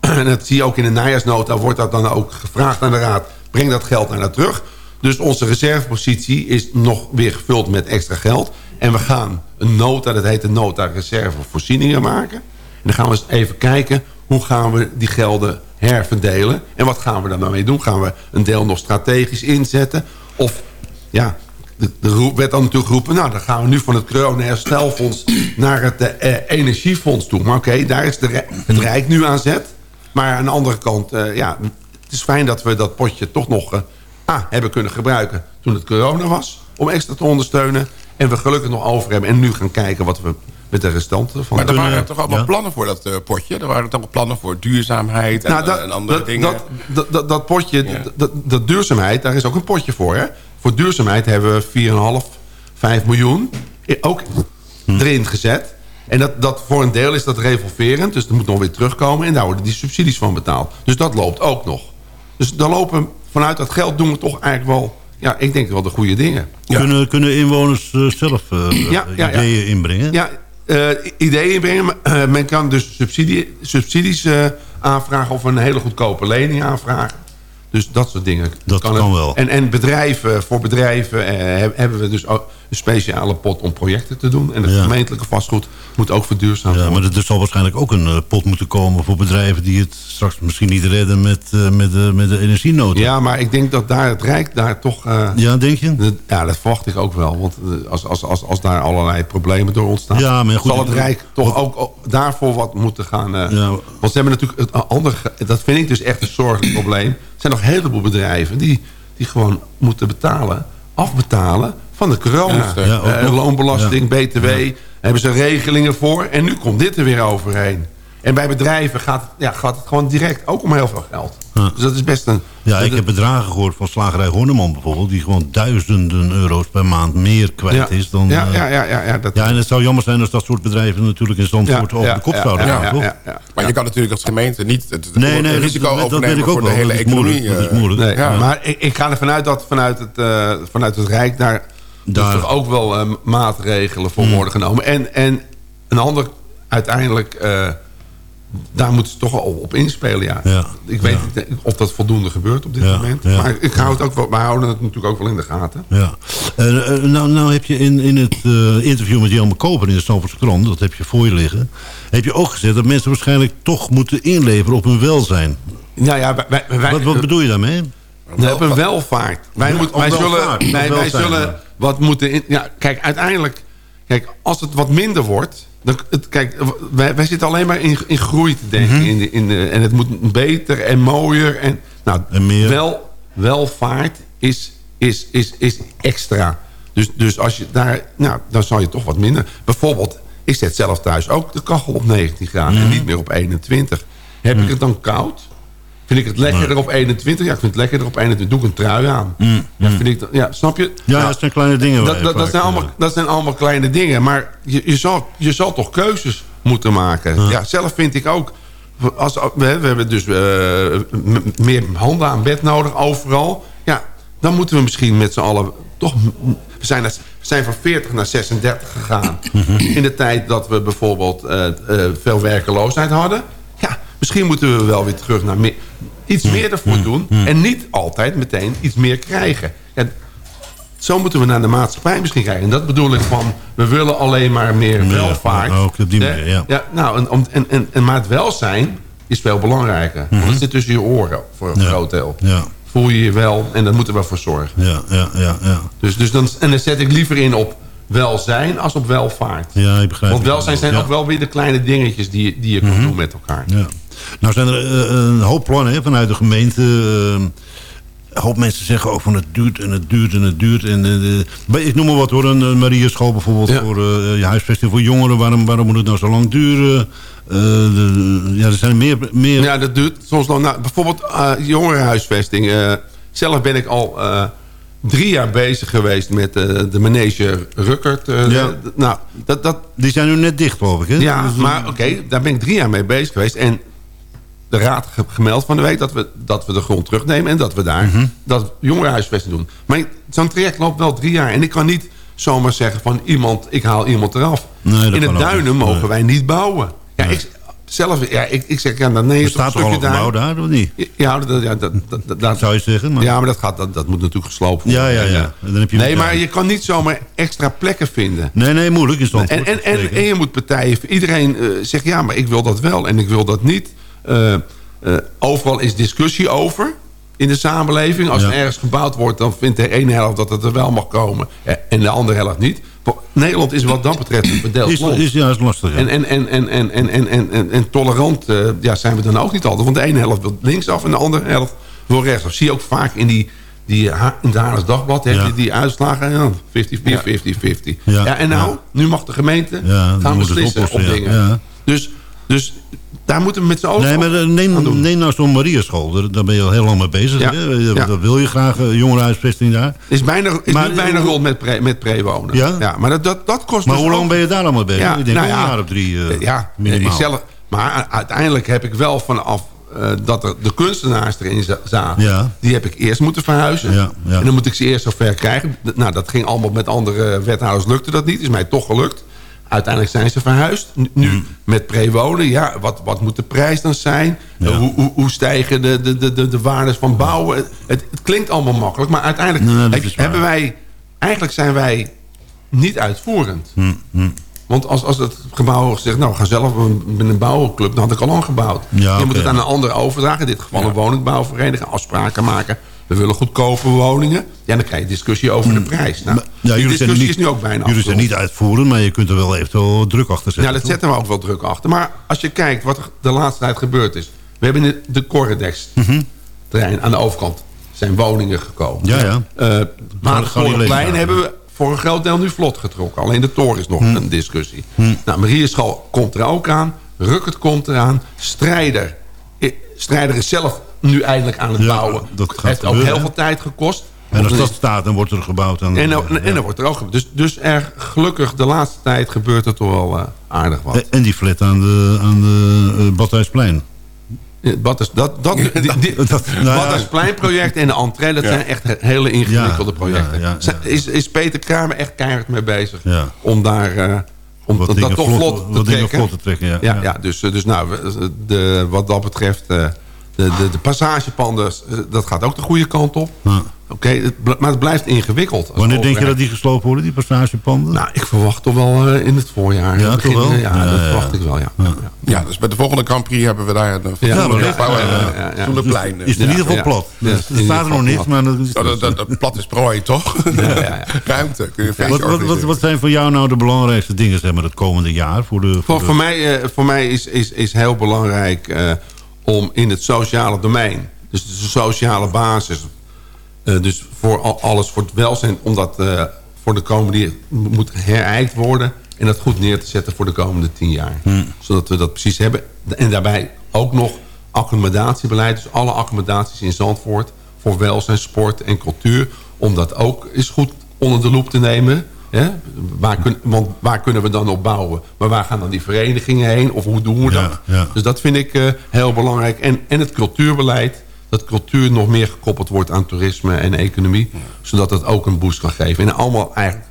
En dat zie je ook in de najaarsnota, wordt dat dan ook gevraagd aan de raad. Breng dat geld naar daar terug. Dus onze reservepositie is nog weer gevuld met extra geld. En we gaan een nota, dat heet de nota reserve voorzieningen maken. En dan gaan we eens even kijken, hoe gaan we die gelden herverdelen? En wat gaan we daar nou mee doen? Gaan we een deel nog strategisch inzetten? Of, ja, roep werd dan natuurlijk geroepen... nou, dan gaan we nu van het corona-herstelfonds naar het eh, energiefonds toe. Maar oké, daar is de, het Rijk nu aan zet. Maar aan de andere kant, eh, ja, het is fijn dat we dat potje toch nog eh, ah, hebben kunnen gebruiken... toen het corona was, om extra te ondersteunen. En we gelukkig nog over hebben. En nu gaan kijken wat we met de restanten van Maar er waren toch allemaal ja. plannen voor dat eh, potje? Er waren toch plannen voor duurzaamheid en, Nou, dat, en andere dat, dingen? Dat, dat, dat, dat potje, Ja. dat, dat duurzaamheid, daar is ook een potje voor. Hè? Voor duurzaamheid hebben we 4,5, 5 miljoen ook erin gezet. En dat, dat voor een deel is dat revolverend. Dus dat moet nog weer terugkomen. En daar worden die subsidies van betaald. Dus dat loopt ook nog. Dus dan lopen vanuit dat geld doen we toch eigenlijk wel... Ja, ik denk wel de goede dingen. Kunnen, kunnen inwoners eh, zelf eh, Ja, ja, ja. ideeën inbrengen? Ja, eh, ideeën inbrengen. maar, men kan dus subsidie, subsidies aanvragen of een hele goedkope lening aanvragen. Dus dat soort dingen. Dat kan wel. En, en bedrijven, voor bedrijven heb- hebben we dus ook een speciale pot om projecten te doen. En het Ja. gemeentelijke vastgoed moet ook verduurzaamd Ja, worden. maar er zal waarschijnlijk ook een eh, pot moeten komen voor bedrijven die het straks misschien niet redden met, eh, met, de, met de energienood. Ja, maar ik denk dat daar het Rijk daar toch... eh, Ja, denk je? ja, dat verwacht ik ook wel. Want eh, als, als, als, als daar allerlei problemen door ontstaan... Ja, maar goed, zal het Rijk toch ook ook daarvoor wat moeten gaan... eh, Ja. Want ze hebben natuurlijk het andere... Dat vind ik dus echt een zorgelijk probleem. Er zijn nog een heleboel bedrijven die, die gewoon moeten betalen... afbetalen van de corona. Ja, Eh, loonbelasting, btw... hebben ze regelingen voor. En nu komt dit er weer overheen. En bij bedrijven gaat, het- ja, gaat het gewoon direct ook om heel veel geld. Ja. Dus dat is best een... Ja, ik dat- heb bedragen gehoord van slagerij Horneman bijvoorbeeld... die gewoon duizenden euro's per maand meer kwijt ja, is dan... ja, eh, ja, ja, ja, ja, dat, ja, en het zou jammer zijn als dat soort bedrijven natuurlijk in Zandvoort over de kop zouden ja, gaan, ja, toch? ja, ja. Maar je kan natuurlijk als gemeente niet het, het Nee, nee, dat- risico dat- dat overnemen weet ik ook voor de wel. hele Dat is economie. moeilijk, dat is eh. moeilijk. Nee, Ja. Maar ik, ik ga ervan uit dat vanuit het, eh, vanuit het Rijk daar, Daar- dus toch ook wel eh, maatregelen voor worden genomen. En, en een ander, uiteindelijk, eh, daar moeten ze toch wel op inspelen. Ja. Ja. Ik weet Ja. niet of dat voldoende gebeurt op dit Ja, moment. Maar ik hou het ook wel, wij houden het natuurlijk ook wel in de gaten. Ja. Eh, eh, nou, nou heb je in, in het eh, interview met Jelme Koper in de krant... dat heb je voor je liggen... heb je ook gezegd dat mensen waarschijnlijk toch moeten inleveren op hun welzijn. Nou ja, wij, Wat, wat bedoel je daarmee? We hebben welvaart. Wij, om wij, zullen, wij, zullen. Wat moeten... In, ja, kijk, uiteindelijk... Kijk, als het wat minder wordt... Dan, het, kijk, wij, wij zitten alleen maar in, in groei te denken. Mhm. in de, in de, en het moet beter en mooier. En, nou, En meer. Wel, welvaart is, is, is, is extra. Dus, dus als je daar... Nou, dan zal je toch wat minder... Bijvoorbeeld, ik zet zelf thuis ook de kachel op 19 graden... Mhm. en niet meer op 21. Heb ik het dan koud... Vind ik het lekkerder op 21? Ja, ik vind het lekkerder op 21. Doe ik een trui aan. Ja, vind ik dat, ja, snap je? Mm, Ja, Nou, dat zijn kleine dingen. dat, dat, zijn allemaal, eh, dat zijn allemaal kleine dingen. Maar je, je, zal, je zal toch keuzes moeten maken. Ja, zelf vind ik ook... Als, we, we hebben dus eh, meer handen aan bed nodig overal. Ja, dan moeten we misschien met z'n allen toch... We zijn, we zijn van 40 naar 36 gegaan. Mhm. In de tijd dat we bijvoorbeeld eh, veel werkeloosheid hadden. Ja, misschien moeten we wel weer terug naar meer, iets Mhm. meer ervoor doen. En niet altijd meteen iets meer krijgen. Ja, zo moeten we naar de maatschappij misschien kijken. En dat bedoel ik van, we willen alleen maar meer welvaart. ook op die manier, ja. nou, en, en, en, en, maar het welzijn is veel belangrijker. Want dat zit tussen je oren voor een Mhm. Ja. groot deel. Ja, Voel je je wel en daar moeten we voor zorgen. ja, ja, ja, ja. Dus, dus dan, en dan zet ik liever in op welzijn als op welvaart. Ja, ik begrijp Want het. welzijn zijn Ja. Mhm. ook wel weer de kleine dingetjes die, je- die je kan doen met elkaar. Ja. Nou zijn er eh, een hoop plannen hè, vanuit de gemeente. eh, een hoop mensen zeggen ook van het duurt en het duurt en het duurt. En, eh, ik noem maar wat hoor, een, een Mariaschool bijvoorbeeld Ja. voor eh, je huisvesting voor jongeren. Waarom, waarom moet het nou zo lang duren? Eh, de- ja, er zijn meer... meer Ja, dat duurt soms nog. Nou, bijvoorbeeld eh, jongerenhuisvesting. Eh, zelf ben ik al eh, drie jaar bezig geweest met eh, de manege Ruckert. eh, Ja. nou, dat, dat, Die zijn nu net dicht geloof ik hè? ja, Dus, maar oké, daar ben ik drie jaar mee bezig geweest. En de raad ge- gemeld van de week dat we, dat we de grond terugnemen... en dat we daar Mhm. dat jongerenhuisvesting doen. Maar zo'n traject loopt wel drie jaar. En ik kan niet zomaar zeggen van iemand, ik haal iemand eraf. Nee, In het duinen mogen Nee. wij niet bouwen. Ja, ik, zelf, ja, ik, ik zeg, ja, dan er een staat toch al een gebouw daar of niet? Ja, dat, ja, dat, dat, dat, dat- Zou je zeggen? Maar... ja, maar dat, gaat, dat, dat moet natuurlijk gesloopt worden. Ja, ja, ja. En, En dan heb je nee, maar je kan niet zomaar extra plekken vinden. Nee, nee, moeilijk is dat. En, en, en, en je moet partijen... Iedereen eh, zegt, ja, maar ik wil dat wel en ik wil dat niet. Eh, eh, overal is discussie over in de samenleving. Als Ja. er ergens gebouwd wordt, dan vindt de ene helft dat het er wel mag komen... eh, en de andere helft niet. Nederland is wat dat betreft een verdeeld is, land. is juist lastig. ja. En, en, en, en, en, en, en, en, en, tolerant ja, zijn we dan ook niet altijd. Want de ene helft wil linksaf en de andere helft wil rechtsaf. Zie je ook vaak in, die, die, in het Dagblad. Heb Ja. je die uitslagen. en dan 50, 50, 50. Ja. En nou, nu mag de gemeente gaan beslissen op dingen. Ja. Dus, dus daar moeten we met z'n allen Nee, maar eh, neem, neem nou zo'n Mariaschool. Daar, daar ben je al heel lang mee bezig. Ja. Hè? Ja. Dat wil je graag, eh, jongerenhuisvesting daar. is bijna, is Maar- niet bijna rond met, pre, met prewonen. Ja? maar dat, dat, dat kost Maar dus hoe lang ben je daar al mee bezig? ik denk nou een jaar of drie eh, ja, minimaal. Ik zelf, maar uiteindelijk heb ik wel vanaf eh, dat er de kunstenaars erin za- zaten... Ja. die heb ik eerst moeten verhuizen. Ja, ja. En dan moet ik ze eerst zover krijgen. Nou, dat ging allemaal met andere wethouders, lukte dat niet. Is mij toch gelukt. Uiteindelijk zijn ze verhuisd. Nu Mm. met prewonen, ja, wat, wat moet de prijs dan zijn? Ja. Hoe, hoe, hoe stijgen de, de, de, de, de waardes van bouwen? Het, het klinkt allemaal makkelijk, maar uiteindelijk Nee, heb- hebben wij... Eigenlijk zijn wij niet uitvoerend. Hm, hm. Want als, als het gebouw zegt, nou we gaan zelf met een bouwclub, dan had ik al lang gebouwd. Ja, je moet het aan een ander overdragen, in dit geval een woningbouwvereniging, afspraken maken. We willen goedkope woningen. Ja, dan krijg je discussie over de prijs. Nou. Ja, die jullie zijn, discussie niet, is nu ook bijna jullie zijn niet uitvoerend, maar je kunt er wel eventueel druk achter zetten. Ja, dat toch? zetten we ook wel druk achter. Maar als je kijkt wat er de laatste tijd gebeurd is. We hebben in de Corredex terrein aan de overkant zijn woningen gekomen. Mhm. Ja, ja. Eh Maartenvoorplein Galilee. hebben we voor een groot deel nu vlot getrokken. Alleen de toren is nog Mhm. een discussie. Nou, Marieschool komt er ook aan. Rukkert komt eraan. Strijder. I- Strijder is zelf nu eindelijk aan het Ja, bouwen. dat gaat heeft ook heel hè? veel tijd gekost. En als dat staat, dan wordt er gebouwd aan... en, ja, en, en ja. dan wordt er ook gebeurd. Dus, dus er gelukkig de laatste tijd gebeurt er toch wel eh, aardig wat. En- die flat aan de, aan de eh, Badhuisplein. Wat is dat? dat, [LAUGHS] die, die, Dat- nou ja. wat is pleinproject en de entree, dat zijn echt he- hele ingewikkelde Ja, projecten. ja, Is, is Peter Kramer echt keihard mee bezig Ja. om daar eh, om Wat dat, dingen toch vlot- vlot, te wat trekken? vlot te trekken, ja. ja, Ja. ja, dus, dus nou, de, wat dat betreft, eh, de, de, de passagepanden, eh, dat gaat ook de goede kant op. Ja. Oké, maar het blijft ingewikkeld. Wanneer denk je dat die gesloopt worden, die passagepanden? Nou, ik verwacht toch wel eh, in het voorjaar. Ja, Begin- toch wel? Ja, Ja, dat ja, verwacht ik wel, ja. ja. Ja, dus bij de volgende Grand Prix hebben we daar een Ja, ja, plein. is het in ieder geval ja. plat. Ja, Er staat er nog niet, maar... Dat is, dat, dat, dat plat is prooi, toch? [LAUGHS] Ruimte, kun je wat, wat, wat, zijn voor jou nou de belangrijkste dingen zeg maar, het komende jaar? Voor de, voor Voor, de- voor mij, eh, voor mij is, is, is heel belangrijk eh, om in het sociale domein... dus de sociale basis... eh, dus voor al- alles voor het welzijn... om dat eh, voor de komende moet herijkt worden... en dat goed neer te zetten voor de komende tien jaar. Zodat we dat precies hebben. En daarbij ook nog accommodatiebeleid. Dus alle accommodaties in Zandvoort... voor welzijn, sport en cultuur... om dat ook eens goed onder de loep te nemen... Hè? Waar, kun, want waar kunnen we dan op bouwen? Maar waar gaan dan die verenigingen heen? Of hoe doen we dat? ja. Dus dat vind ik eh, heel belangrijk. En, en het cultuurbeleid. Dat cultuur nog meer gekoppeld wordt aan toerisme en economie. Zodat dat ook een boost kan geven. En allemaal eigenlijk...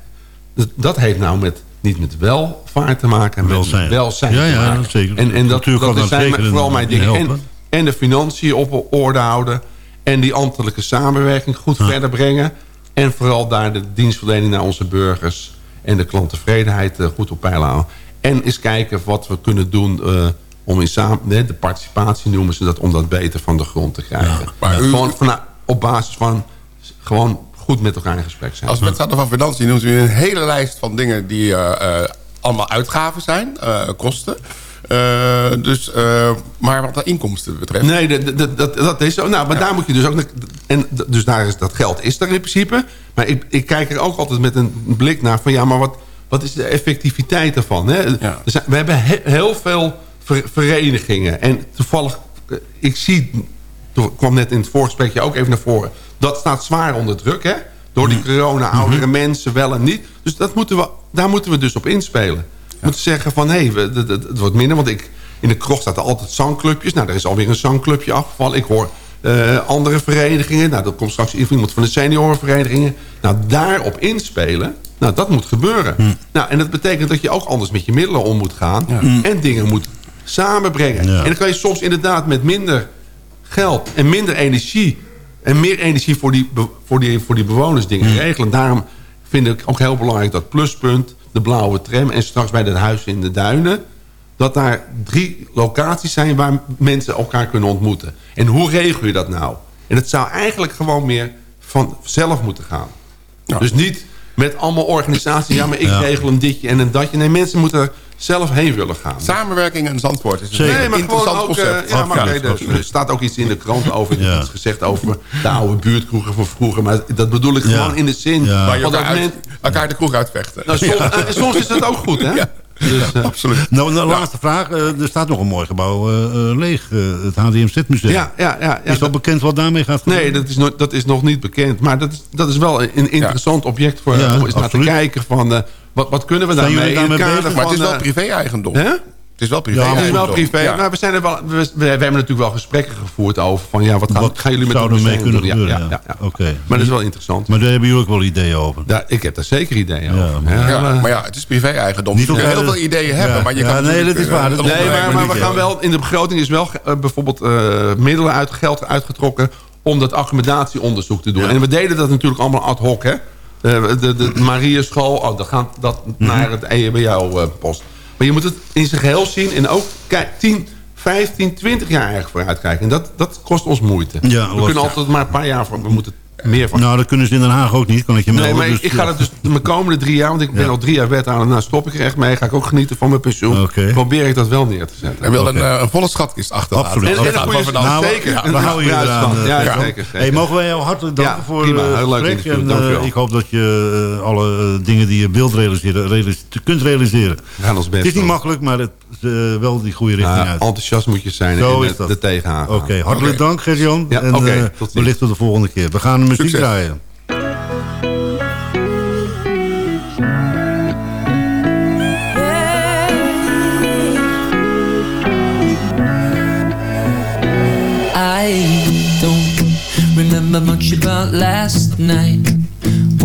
Dat, heeft nou met, niet met welvaart te maken. maar Welzijn. Met welzijn Ja, te ja, zeker. En, en dat, dat daar zijn vooral mijn in dingen. En, en de financiën op orde houden. En die ambtelijke samenwerking goed verder brengen. En vooral daar de dienstverlening naar onze burgers... en de klanttevredenheid eh, goed op peil houden. En eens kijken wat we kunnen doen... eh, om in samen, de participatie noemen ze dat... om dat beter van de grond te krijgen. Maar Ja, u- gewoon vanuit- op basis van gewoon goed met elkaar in gesprek zijn. Als wethouder van Financiën noemt u een hele lijst van dingen die eh, allemaal uitgaven zijn, kosten. Eh, dus, eh, maar wat de inkomsten betreft... Nee, dat, dat, dat, dat is zo. Nou, maar daar moet je dus ook... En, dus daar is, dat geld is er in principe. Maar ik, ik kijk er ook altijd met een blik naar van... ja, maar wat, wat is de effectiviteit ervan? Hè? Er zijn- we hebben he- heel veel ver- verenigingen. En toevallig, eh, ik zie... Toen kwam net in het voorgesprekje ook even naar voren... dat staat zwaar onder druk, hè? Door die corona, oudere mensen wel en niet. Dus dat moeten we, daar moeten we dus op inspelen. We moeten zeggen van, hé, hey, het, het- het wordt minder. Want ik, in de krocht staat er altijd zangclubjes. Nou, er is alweer een zangclubje afgevallen. Ik hoor eh, andere verenigingen. Nou, dat komt straks iemand van de seniorenverenigingen. Nou, daarop inspelen. Nou, dat moet gebeuren. Hm. Nou, en dat betekent dat je ook anders met je middelen om moet gaan. En dingen moet samenbrengen. Ja. En dan kan je soms inderdaad met minder geld en minder energie... en meer energie voor die, voor die, voor die bewoners dingen regelen. Daarom vind ik ook heel belangrijk dat pluspunt, de blauwe tram... en straks bij het huis in de Duinen... dat daar drie locaties zijn waar mensen elkaar kunnen ontmoeten. En hoe regel je dat nou? En het zou eigenlijk gewoon meer vanzelf moeten gaan. Dus niet met allemaal organisaties... ja, maar ik Ja. regel een ditje en een datje. Nee, mensen moeten zelf heen willen gaan. Samenwerking in Zandvoort is een Zeker. Nee, maar gewoon interessant ook... eh, concept. ja, maar oké, er- staat ook iets in de krant over. Ja. iets gezegd over de oude buurtkroegen van vroeger. Maar dat bedoel ik Ja. gewoon in de zin... Ja. Waar je van dat elkaar, uit- men- elkaar de kroeg uitvechten. nou, soms, eh, soms is dat ook goed, hè? Ja. Dus, eh, Absoluut. Nou, de laatste vraag. Er staat nog een mooi gebouw leeg. het HDMZ-museum. ja, ja, ja, ja, is al bekend wat daarmee gaat gebeuren? Nee, dat is, nog, dat is nog niet bekend. Maar dat is, dat is wel een interessant object voor, Ja, om eens naar te kijken. Van, eh, wat, wat kunnen we Zijn daarmee? in kader? Maar het is wel eh, privé-eigendom. hè? Het is wel privé Het is wel privé. Ja. Maar we, zijn er wel, we, we, we hebben natuurlijk wel gesprekken gevoerd over... van ja, wat gaan, Wat gaan jullie met zou het ermee museum kunnen doen? Ja, gebeuren? ja, Ja, ja, ja. Oké. Maar dat is wel interessant. Maar daar hebben jullie ook wel ideeën over. Daar, ik heb daar zeker ideeën Ja, over. maar- Ja, Ja, maar- ja, het is privé-eigendom. Niet Je kunt op- heel veel ideeën hebben, Ja. maar je Ja, kan nee, dat is eh, waar. Dat Nee, maar, maar we gaan wel... In de begroting is wel eh, bijvoorbeeld middelen uit geld uitgetrokken... om dat accommodatieonderzoek te doen. Ja. En we deden dat natuurlijk allemaal ad hoc, hè? Eh, de, de, de Marieschool, oh, dan gaat dat naar het E EHBO-post. maar je moet het in zijn geheel zien en ook kijk, 10, 15, 20 jaar eigenlijk vooruitkijken. En dat, dat kost ons moeite. Ja, we kunnen altijd maar een paar jaar voor, we moeten meer van. Nou, dat kunnen ze in Den Haag ook niet, kan ik je Nee, melden. maar ik, dus, ik ga het dus de komende drie jaar, want ik ben Ja. al drie jaar wethouder, nou stop ik er echt mee. Ga ik ook genieten van mijn pensioen. Oké. Probeer ik dat wel neer te zetten. Hij wil een, eh, een volle schatkist achterlaten. Absoluut. En, en wel van Nou, zeker. ja, een we houden je goede eraan. eh, Ja, ja. zeker. zeker. Hey, mogen wij jou hartelijk danken Ja, voor prima. Heel het gesprek. En, eh, ik hoop dat je alle dingen die je wilt realiseren, realis- kunt realiseren. We gaan ons best Het is niet makkelijk, maar het is wel die goede richting Ja, uit. enthousiast moet je zijn en er tegenaan gaan. Oké, hartelijk dank Gert-Jan. Ja, en wellicht tot de volgende keer. We gaan muziek Succes. draaien. I don't remember much about last night.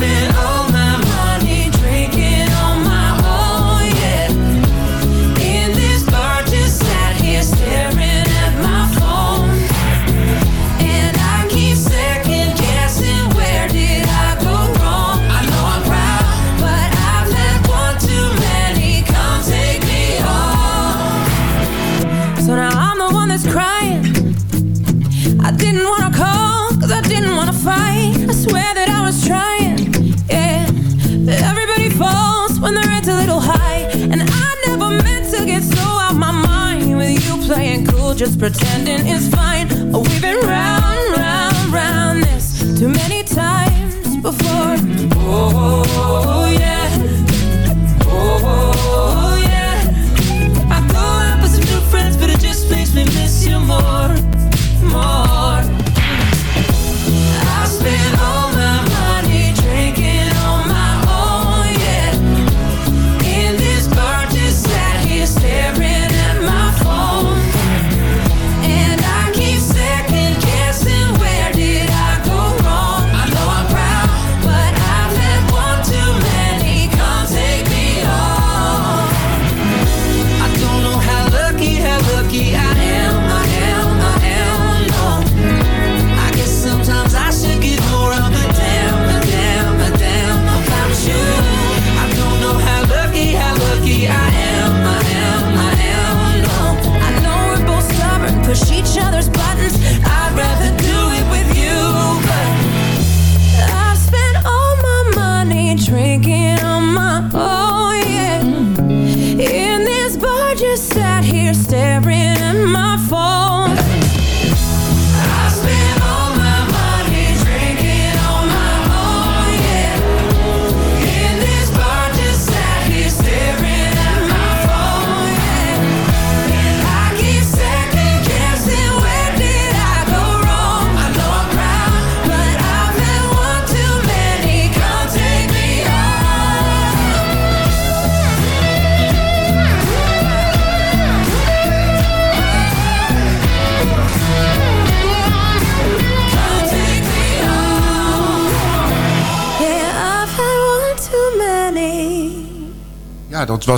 been all just pretending it's fine. Oh, we've been round, round, round this too many times before. Oh, yeah.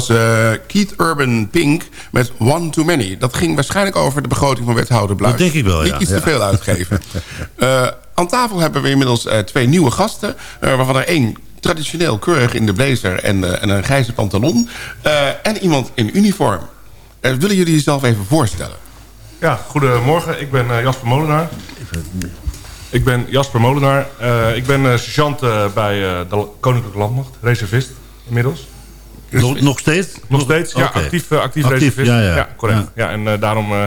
Was eh, Keith Urban Pink met One Too Many. Dat ging waarschijnlijk over de begroting van wethouder Bluis. Dat denk ik wel, ja. Niet iets Ja. te veel uitgeven. [LAUGHS] Eh, aan tafel hebben we inmiddels eh, twee nieuwe gasten. eh, waarvan er één traditioneel keurig in de blazer en, eh, en een grijze pantalon. eh, en iemand in uniform. Eh, willen jullie jezelf even voorstellen? Ja, goedemorgen. Ik ben eh, Jasper Molenaar. Ik ben Jasper Molenaar. Eh, ik ben eh, sergeant bij eh, de Koninklijke Landmacht, reservist inmiddels. Nog, nog steeds? Nog steeds, ja, actief, eh, actief, Actief, reservist. ja, ja. correct. Ja. en eh, daarom eh,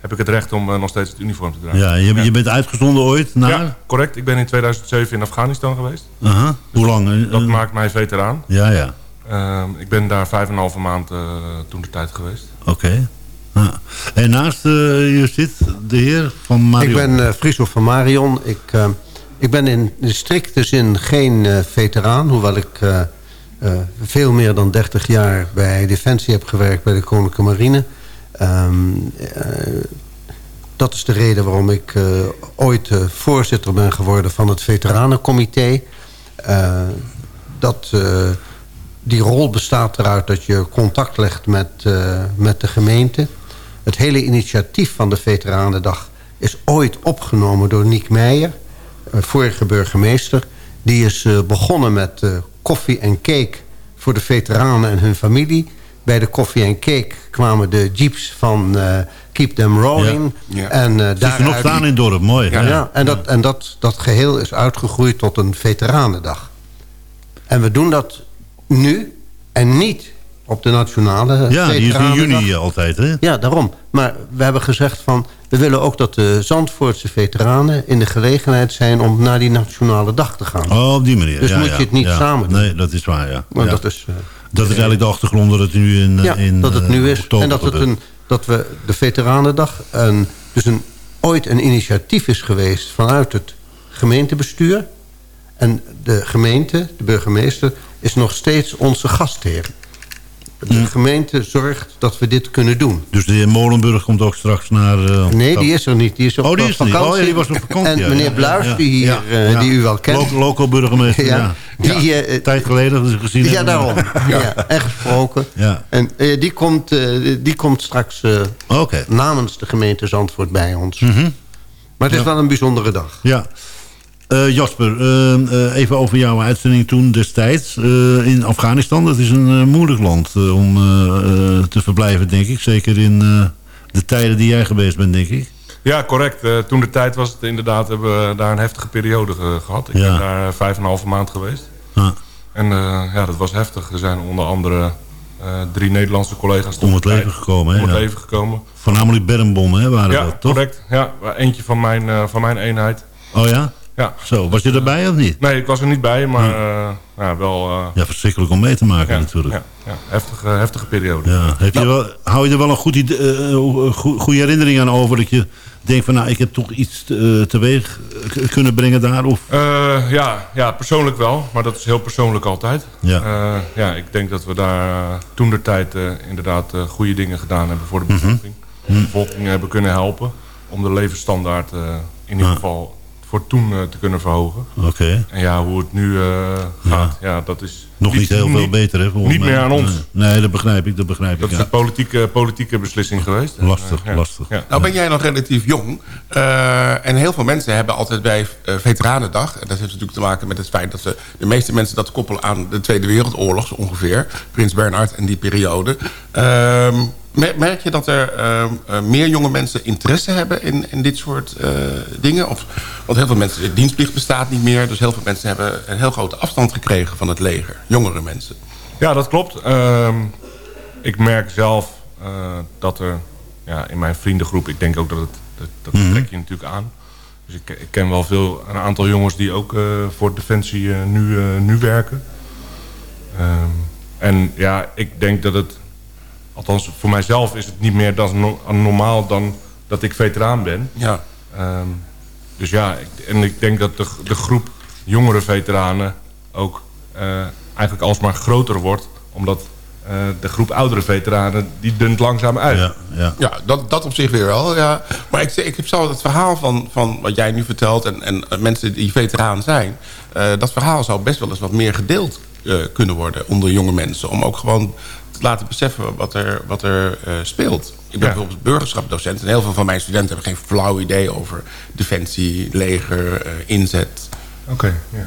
heb ik het recht om nog steeds het uniform te dragen. Ja, je, je bent uitgezonden ooit naar? Ja, correct. Ik ben in 2007 in Afghanistan geweest. Aha. Hoe lang? Dat maakt mij veteraan. Ja, ja. Ehm, ik ben daar vijf en een halve maand toen de tijd geweest. Oké. En naast je zit de heer van Marion. Ik ben eh Friso van Marion. Ik, Ik ben in de strikte zin geen eh, veteraan, hoewel ik veel meer dan 30 jaar bij Defensie heb gewerkt bij de Koninklijke Marine. Ehm, eh, dat is de reden waarom ik eh, ooit eh, voorzitter ben geworden van het Veteranencomité. Eh, dat, eh, die rol bestaat eruit dat je contact legt met, eh, met de gemeente. Het hele initiatief van de Veteranendag is ooit opgenomen door Niek Meijer, eh, vorige burgemeester. Die is eh, begonnen met eh, koffie en cake voor de veteranen en hun familie. Bij de koffie en cake kwamen de jeeps van eh, Keep Them Rolling. Ja. Ja. En, uh, Ziet er nog staan in het dorp, mooi. Ja, ja. en, dat, en dat, dat geheel is uitgegroeid tot een veteranendag. En we doen dat nu en niet op de nationale Ja, die is in juni altijd, hè? Ja, daarom. Maar we hebben gezegd van... we willen ook dat de Zandvoortse veteranen in de gelegenheid zijn... om naar die nationale dag te gaan. Oh, op die manier. Dus ja, moet ja, je het niet ja. samen doen. Nee, dat is waar, ja. Maar dat is... eh, Dat is eigenlijk de achtergrond dat het nu in, eh, ja, in dat het eh, nu is. oktober En dat, het een, dat we de Veteranendag... Een, dus een, ooit een initiatief is geweest vanuit het gemeentebestuur. En de gemeente, de burgemeester, is nog steeds onze gastheer. De gemeente zorgt dat we dit kunnen doen. Dus de heer Molenburg komt ook straks naar... eh, Nee, die is er niet. Die is op oh, die is er niet. vakantie. Oh, die was op vakantie. En ja, meneer Bluis, ja, die, hier, ja, eh, die u wel kent. Local, local burgemeester, ja. Die, eh, Tijd geleden dat gezien Ja, daarom. [LAUGHS] Ja. en gesproken. Ja. En die, komt, die komt straks namens de gemeente Zandvoort bij ons. Mhm. Maar het is wel een bijzondere dag. Ja. Eh, Jasper, eh, eh, even over jouw uitzending toen destijds in Afghanistan. Dat is een moeilijk land om te verblijven, denk ik. Zeker in de tijden die jij geweest bent, denk ik. Ja, correct. Toen de tijd was het inderdaad, hebben we daar een heftige periode ge- gehad. Ik Ja. ben daar vijf en een halve maand geweest. Ah. En ja, dat was heftig. Er zijn onder andere drie Nederlandse collega's... Om het leven gekomen, hè? Om het Ja. leven gekomen. Voornamelijk bermbommen, hè, waren Ja, dat, toch? correct. Ja, eentje van mijn, van mijn eenheid. Oh ja? Ja. Zo, was je erbij of niet? Nee, ik was er niet bij, maar eh, ja, wel... eh, Ja, verschrikkelijk om mee te maken ja, natuurlijk. Ja, ja, heftige, heftige periode. Ja. Heb je wel, hou je er wel een goed, eh, eh, goe- goede herinnering aan over? Dat je denkt van, nou, ik heb toch iets eh, teweeg kunnen brengen daar? Of? Eh, ja, ja, persoonlijk wel. Maar dat is heel persoonlijk altijd. Ja. Eh, ja, ik denk dat we daar toen de tijd inderdaad eh, goede dingen gedaan hebben voor de Mhm. bevolking. De bevolking hebben kunnen helpen om de levensstandaard eh, in ieder geval voor toen eh, te kunnen verhogen. Oké. En ja, hoe het nu eh, gaat, ja. dat is... Nog niet heel veel beter, hè? Niet mij. meer aan ons. Nee, nee, dat begrijp ik, dat begrijp Dat ik. is ja. een politieke, politieke beslissing geweest. Lastig, Ja. lastig. Ja. Nou ben jij nog relatief jong. Eh, en heel veel mensen hebben altijd bij eh, Veteranendag... en dat heeft natuurlijk te maken met het feit dat ze, de meeste mensen dat koppelen aan de Tweede Wereldoorlog zo ongeveer. Prins Bernhard en die periode. Ehm, merk je dat er ehm, eh, meer jonge mensen interesse hebben in, in dit soort eh, dingen? Of, want heel veel mensen, de dienstplicht bestaat niet meer. Dus heel veel mensen hebben een heel grote afstand gekregen van het leger. Jongere mensen. Ja, dat klopt. Ehm, ik merk zelf eh, dat er ja, in mijn vriendengroep... ik denk ook dat het... dat, dat Mhm. trek je natuurlijk aan. Dus ik, ik ken wel veel, een aantal jongens die ook voor Defensie nu, nu werken. Ehm, en ja, ik denk dat het... Althans, voor mijzelf is het niet meer dan no- normaal dan dat ik veteraan ben. Ja. Ehm, dus ja, ik, en ik denk dat de, de groep jongere veteranen ook eh, eigenlijk alsmaar groter wordt. Omdat eh, de groep oudere veteranen, die dunt langzaam uit. Ja, ja. Ja, dat, dat op zich weer wel. Ja. Maar ik, ik heb zo het verhaal van, van wat jij nu vertelt... en, en eh, mensen die veteraan zijn... eh, dat verhaal zou best wel eens wat meer gedeeld eh, kunnen worden onder jonge mensen. Om ook gewoon laten beseffen wat er, wat er eh, speelt. Ik ben Ja. bijvoorbeeld burgerschapdocent... en heel veel van mijn studenten hebben geen flauw idee over defensie, leger, eh, inzet. Oké, ja.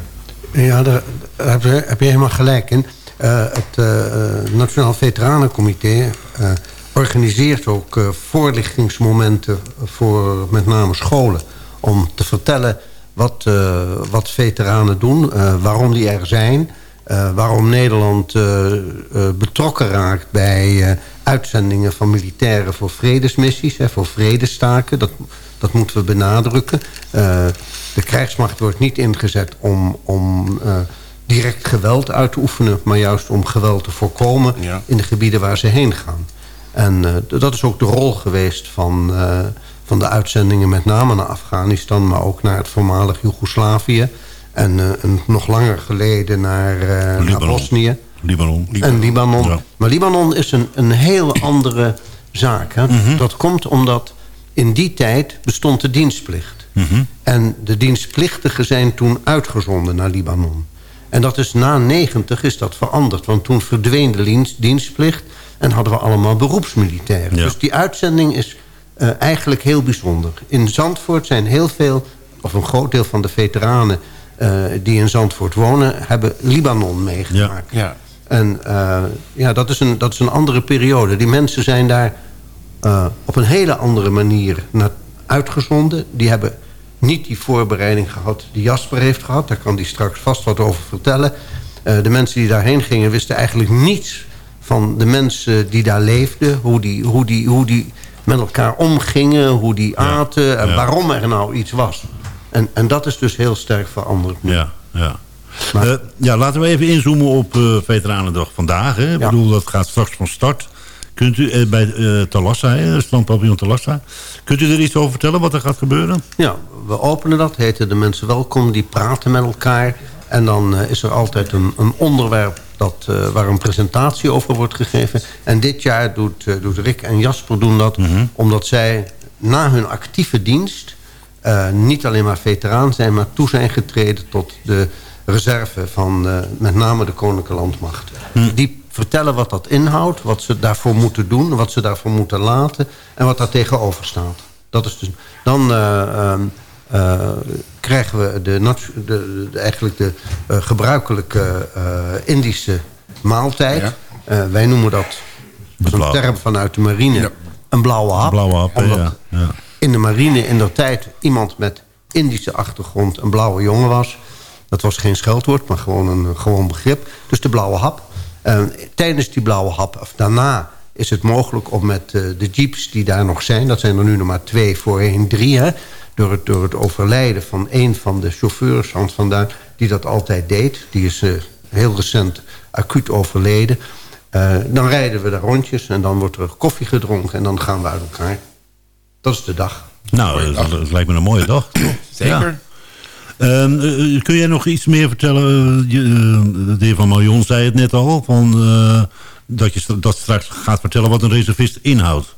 Ja, daar, heb, je, heb je helemaal gelijk in. Eh, het Nationaal Veteranencomité eh, organiseert ook eh, voorlichtingsmomenten voor met name scholen. Om te vertellen wat, eh, wat veteranen doen, eh, waarom die er zijn... eh, waarom Nederland eh, eh, betrokken raakt bij uitzendingen van militairen voor vredesmissies, hè, voor vredestaken. Dat, dat moeten we benadrukken. De krijgsmacht wordt niet ingezet om, om direct geweld uit te oefenen... maar juist om geweld te voorkomen Ja. in de gebieden waar ze heen gaan. En dat is ook de rol geweest van, van de uitzendingen met name naar Afghanistan... maar ook naar het voormalig Joegoslavië. En, eh, en nog langer geleden naar, eh, naar Libanon. Bosnië. Libanon. En Libanon. Ja. Maar Libanon is een, een hele andere zaak. Hè? Mhm. Dat komt omdat in die tijd bestond de dienstplicht. Mhm. En de dienstplichtigen zijn toen uitgezonden naar Libanon. En dat is na 90 is dat veranderd. Want toen verdween de dienst- dienstplicht en hadden we allemaal beroepsmilitairen. Ja. Dus die uitzending is eh, eigenlijk heel bijzonder. In Zandvoort zijn heel veel, of een groot deel van de veteranen... eh, die in Zandvoort wonen, hebben Libanon meegemaakt. Ja. En eh, ja, dat is, een, dat is een andere periode. Die mensen zijn daar eh, op een hele andere manier naar uitgezonden. Die hebben niet die voorbereiding gehad die Jasper heeft gehad. Daar kan hij straks vast wat over vertellen. De mensen die daarheen gingen wisten eigenlijk niets van de mensen die daar leefden. Hoe die, hoe die, hoe die met elkaar omgingen, hoe die aten... en ja. waarom er nou iets was. En, en dat is dus heel sterk veranderd. Ja, ja. Eh, ja, laten we even inzoomen op eh Veteranendag vandaag. Hè. Ik bedoel, dat gaat straks van start. Kunt u eh, bij eh Talassa, hè, Talassa... kunt u er iets over vertellen wat er gaat gebeuren? Ja, we openen dat, heten de mensen welkom, die praten met elkaar. En dan is er altijd een, een onderwerp dat, waar een presentatie over wordt gegeven. En dit jaar doet, doet Rick en Jasper doen dat... omdat zij na hun actieve dienst... eh, niet alleen maar veteraan zijn, maar toe zijn getreden... tot de reserve van eh, met name de Koninklijke Landmacht. Die vertellen wat dat inhoudt, wat ze daarvoor moeten doen... wat ze daarvoor moeten laten en wat daar tegenover staat. Dat is dus, dan eh, ehm, eh, krijgen we de, de, de- eigenlijk de gebruikelijke Indische maaltijd. Ja. Wij noemen dat, dat is een term vanuit de marine, een blauwe hap. Blauwe hap, hè, Omdat ja. ja. In de marine in der tijd iemand met Indische achtergrond een blauwe jongen was. Dat was geen scheldwoord, maar gewoon een gewoon begrip. Dus de blauwe hap. En tijdens die blauwe hap, of daarna, is het mogelijk om met eh, de jeeps die daar nog zijn... dat zijn er nu nog maar twee, voorheen drie... Hè, door, het, door het overlijden van een van de chauffeurs, Hans van Duin... die dat altijd deed. Die is eh, heel recent acuut overleden. Eh, dan rijden we daar rondjes en dan wordt er koffie gedronken... en dan gaan we uit elkaar. Dat is de dag. Nou, dat, dat lijkt me een mooie dag. [CLEARS THROAT] Zeker. Ja. Ehm, eh, kun jij nog iets meer vertellen? Eh, je, eh, de heer Van Marion zei het net al. Van, eh, dat je dat straks gaat vertellen wat een reservist inhoudt.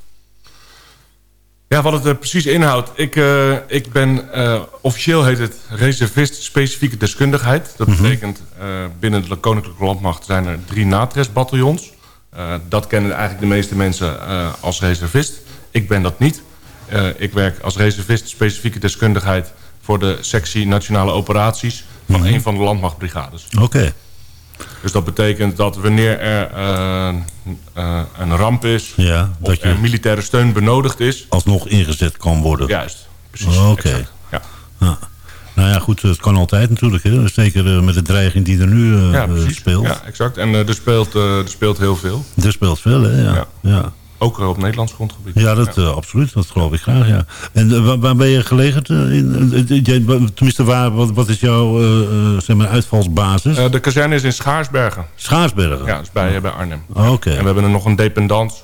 Ja, wat het er precies inhoudt. Ik, eh, ik ben, eh, officieel heet het reservist specifieke deskundigheid. Dat betekent, eh, binnen de Koninklijke Landmacht zijn er drie natresbataljons. Eh dat kennen eigenlijk de meeste mensen eh, als reservist. Ik ben dat niet. Eh, ik werk als reservist specifieke deskundigheid voor de sectie Nationale Operaties van een van de landmachtbrigades. Oké. Dus dat betekent dat wanneer er eh, eh, een ramp is... Ja, of dat je- er militaire steun benodigd is... Alsnog ingezet kan worden. Juist, precies. Oké. Ja. Ja. Nou ja, goed, het kan altijd natuurlijk. Hè. Zeker met de dreiging die er nu Ja, speelt. Ja, exact. En er, speelt, er speelt heel veel. Er speelt veel, hè? Ja, ja. Ook eh, op Nederlands grondgebied. Ja, dat eh, absoluut. Dat geloof ik graag, ja. En eh, waar, waar ben je gelegen? in, tenminste, waar, wat, wat is jouw zeg maar, uitvalsbasis? De kazerne is in Schaarsbergen. Schaarsbergen? Ja, dat is bij, bij Arnhem. Oké. En we hebben er nog een dependance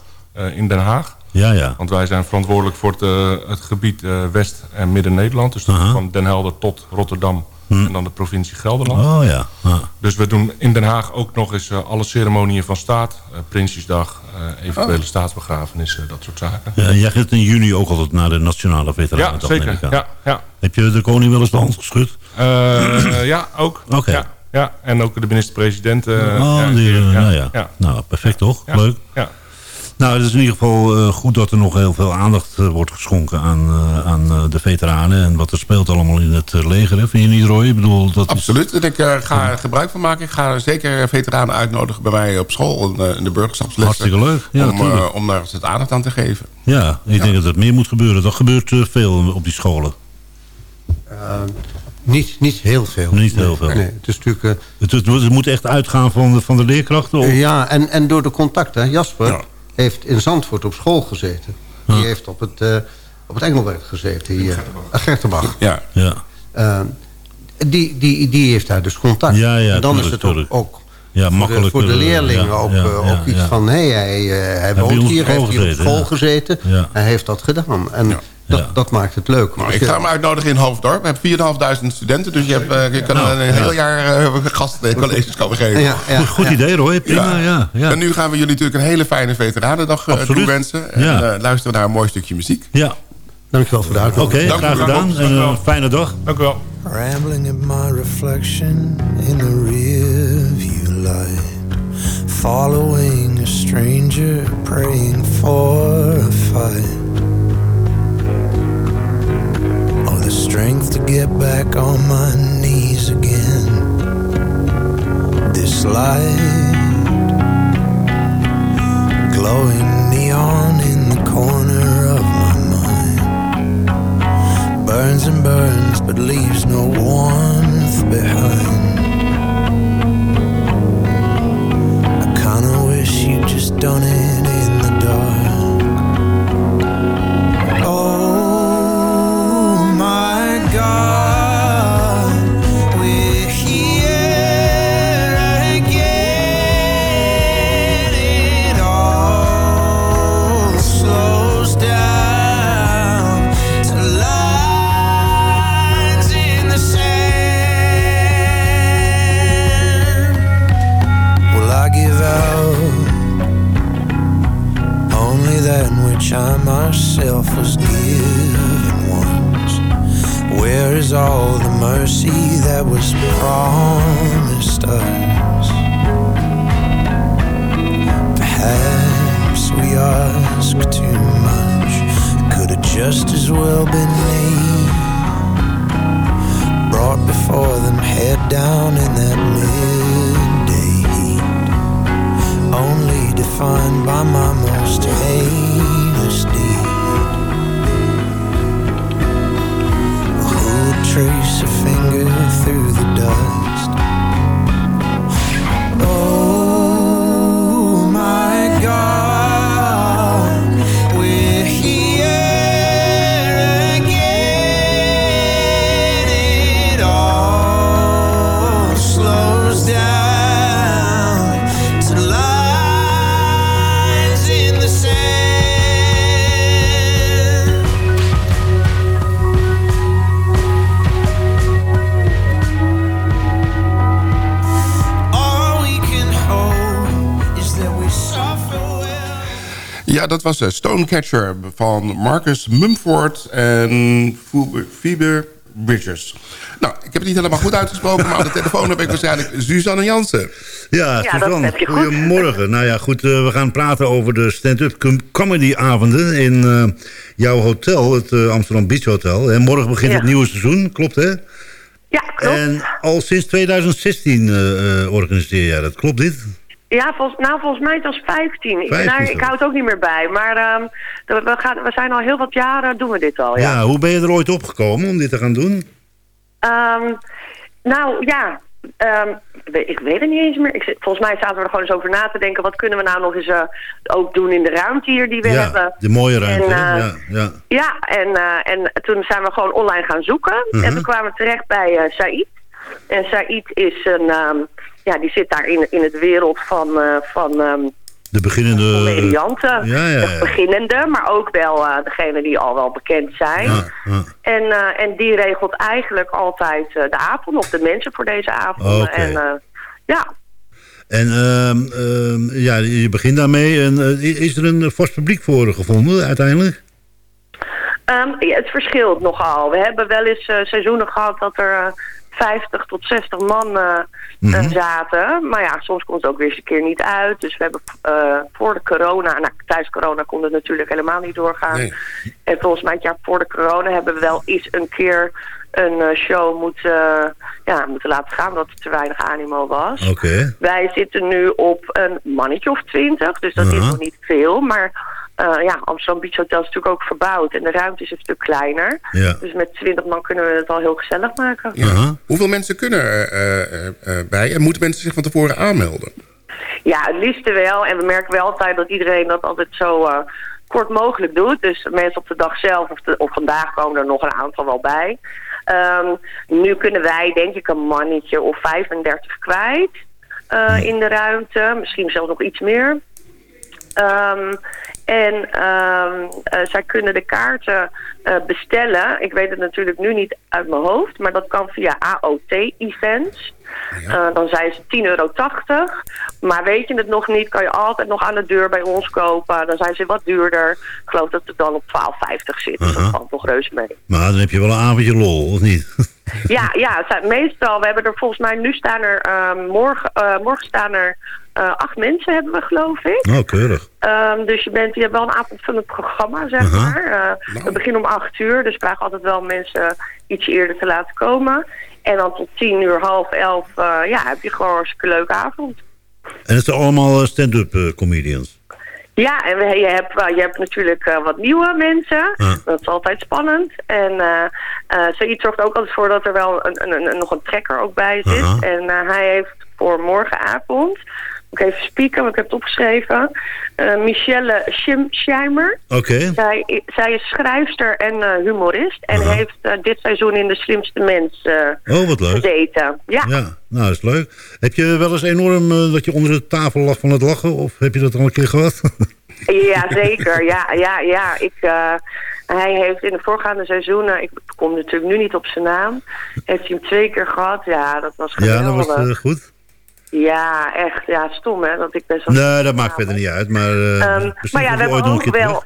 in Den Haag. Ja, ja. Want wij zijn verantwoordelijk voor het, het gebied West- en Midden-Nederland. Dus van Den Helder tot Rotterdam. En dan de provincie Gelderland. Hm. Oh ja. ja. Dus we doen in Den Haag ook nog eens eh, alle ceremonieën van staat. eh, Prinsjesdag, eh, eventuele Oh. staatsbegrafenissen, dat soort zaken. Ja, en jij gaat in juni ook altijd naar de Nationale Ja, Veteranendag. neem zeker. Ja, ja. Heb je de koning wel eens de hand geschud? Ja, ook. [CLEARS THROAT] Oké. Ja, ja, en ook de minister-president. oh, ja, die, ja, nou ja. ja. Nou, perfect toch? Ja. Leuk. Ja. Nou, het is in ieder geval eh, goed dat er nog heel veel aandacht eh, wordt geschonken aan, eh, aan eh, de veteranen. En wat er speelt allemaal in het leger. Hè? Vind je niet, Roy? Ik bedoel, dat is... Absoluut. En ik ga er gebruik van maken. Ik ga zeker veteranen uitnodigen bij mij op school. In, in de burgerschapslessen. Hartstikke leuk. Ja, om, om daar eens het aandacht aan te geven. Ja, ik denk dat het meer moet gebeuren. Dat gebeurt veel op die scholen. Niet, niet heel veel. Niet heel veel. Nee, het is natuurlijk... eh, Het, het, het moet echt uitgaan van de, van de leerkrachten? Of? Ja, en, en door de contacten. Jasper heeft in Zandvoort op school gezeten. Die heeft op het, eh, op het Engelberg gezeten. Hier. Uh, Gertenbach. Ja. ja. Uh, die, die, die heeft daar dus contact. Ja, ja, en dan tuurlijk, is het ook, tuurlijk. ook Ja, voor, de, makkelijk. voor de eh, leerlingen ja, ook, ja, eh, ja, ook iets ja. van... hij, eh, hij bij woont hier, hij heeft hier op school ja. gezeten. Ja. Hij heeft dat gedaan. En Dat, dat maakt het leuk. Nou, ik ga hem uitnodigen in Hoofddorp. We hebben 4.500 studenten, dus je, hebt, eh, je kan Nou, een, ja. heel jaar uh, gastcolleges komen geven. Ja, ja, Goed, goed ja. idee, Roy. Prima, ja. ja, En nu gaan we jullie natuurlijk een hele fijne veteranendag uh, toewensen. En Ja. eh, luisteren naar een mooi stukje muziek. Ja. Dankjewel voor de Oké, uitnodiging. Dank graag gedaan. En een fijne dag. Dank u wel. Rambling at my reflection in the rearview light. Following a stranger, praying for a fight. Strength to get back on my knees again. This light, Ja, dat was eh, Stonecatcher van Marcus Mumford en Phoebe- Bridgers. Nou, ik heb het niet helemaal goed uitgesproken... maar aan de telefoon heb ik waarschijnlijk Suzanne Jansen. Ja, Suzanne, goedemorgen. Nou ja, goed, eh, we gaan praten over de stand-up com- comedy-avonden in eh, jouw hotel, het Amsterdam Beach Hotel. En morgen begint Ja. het nieuwe seizoen, klopt hè? Ja, klopt. En al sinds 2016 eh, eh, organiseer jij dat, klopt dit? Ja, volgens, nou, volgens mij het was 15. Ik, 15 nou, ik hou het ook niet meer bij. Maar ehm, we, gaan, we zijn al heel wat jaren, doen we dit al, ja. Ja. hoe ben je er ooit opgekomen om dit te gaan doen? Ehm, nou, ja. ehm, we- ik weet het niet eens meer. Ik, volgens mij zaten we er gewoon eens over na te denken. Wat kunnen we nou nog eens eh, ook doen in de ruimte hier die we ja, hebben? de mooie ruimte. En, eh, ja, ja. Ja, en, eh, en toen zijn we gewoon online gaan zoeken. En toen kwamen we terecht bij Said. En Said is een... ja, die zit daar in, in het wereld van... eh, van ehm, De beginnende... comedianten. Ja, ja, De ja. beginnende, maar ook wel eh degene die al wel bekend zijn. En, eh, en die regelt eigenlijk altijd de avond, of de mensen voor deze avond. En ja, En ehm, ehm, ja, je begint daarmee. En, is er een vast publiek voor gevonden uiteindelijk? Ja, het verschilt nogal. We hebben wel eens seizoenen gehad dat er 50 tot 60 man eh, Mhm. eh, zaten. Maar ja, soms komt het ook weer eens een keer niet uit. Dus we hebben eh, voor de corona, nou tijdens corona kon het natuurlijk helemaal niet doorgaan. Nee. En volgens mij het jaar voor de corona hebben we wel eens een keer een show moeten, ja, moeten laten gaan omdat er te weinig animo was. Wij zitten nu op een mannetje of twintig, dus dat is Aha. nog niet veel. Maar eh, ja, Amsterdam Beach Hotel is natuurlijk ook verbouwd en de ruimte is een stuk kleiner. Ja. Dus met twintig man kunnen we het al heel gezellig maken. Ja. Hoeveel mensen kunnen er eh, eh, eh, bij? En moeten mensen zich van tevoren aanmelden? Ja, het liefste wel. En we merken wel altijd dat iedereen dat altijd zo eh, kort mogelijk doet. Dus mensen op de dag zelf of, de, of vandaag komen er nog een aantal wel bij. Ehm, nu kunnen wij denk ik een mannetje of 35 kwijt eh, in de ruimte. Misschien zelfs nog iets meer. Ehm, en ehm, eh, zij kunnen de kaarten eh, bestellen. Ik weet het natuurlijk nu niet uit mijn hoofd, maar dat kan via AOT-events. Eh, dan zijn ze 10,80 euro. Maar weet je het nog niet, kan je altijd nog aan de deur bij ons kopen. Dan zijn ze wat duurder. Ik geloof dat het dan op 12,50 zit. Dus dat valt nog reuze mee. Maar dan heb je wel een avondje lol, of niet? Ja, ja meestal, we hebben er volgens mij, nu staan er, ehm, morgen, morgen staan er eh, acht mensen hebben we geloof ik. Oh, keurig. Ehm, dus je, bent, je hebt wel een avondvullend programma, zeg maar. Eh, We beginnen om acht uur, dus we vragen altijd wel mensen iets eerder te laten komen. En dan tot tien uur, half elf, eh, ja, heb je gewoon een hartstikke leuke avond. En het zijn allemaal stand-up comedians. Ja, en we, je, hebt, je hebt natuurlijk wat nieuwe mensen. Dat is altijd spannend. En eh Said zorgt ook altijd voor dat er wel een, een, een- nog een trekker ook bij zit. En hij heeft voor morgenavond, moet ik even spieken, want ik heb het opgeschreven. eh, Michelle Schim- Oké. Zij, zij is schrijfster en eh, humorist. En heeft eh, dit seizoen in De Slimste Mens Oh, wat leuk. gezeten. Ja. Ja, nou, is leuk. Heb je wel eens enorm dat je onder de tafel lag van het lachen? Of heb je dat al een keer gehad? [LAUGHS] Ja, [LAUGHS] zeker. Ja, ja, ja. Ik, hij heeft in de voorgaande seizoenen, ik kom natuurlijk nu niet op zijn naam, heeft hij hem twee keer gehad. Ja, dat was ja, geweldig. dat was goed. Ja, echt. Ja, stom hè, dat ik best wel... Nee, dat maakt verder niet uit. Maar, eh Ehm, maar ja, we hebben ook keer wel... terug.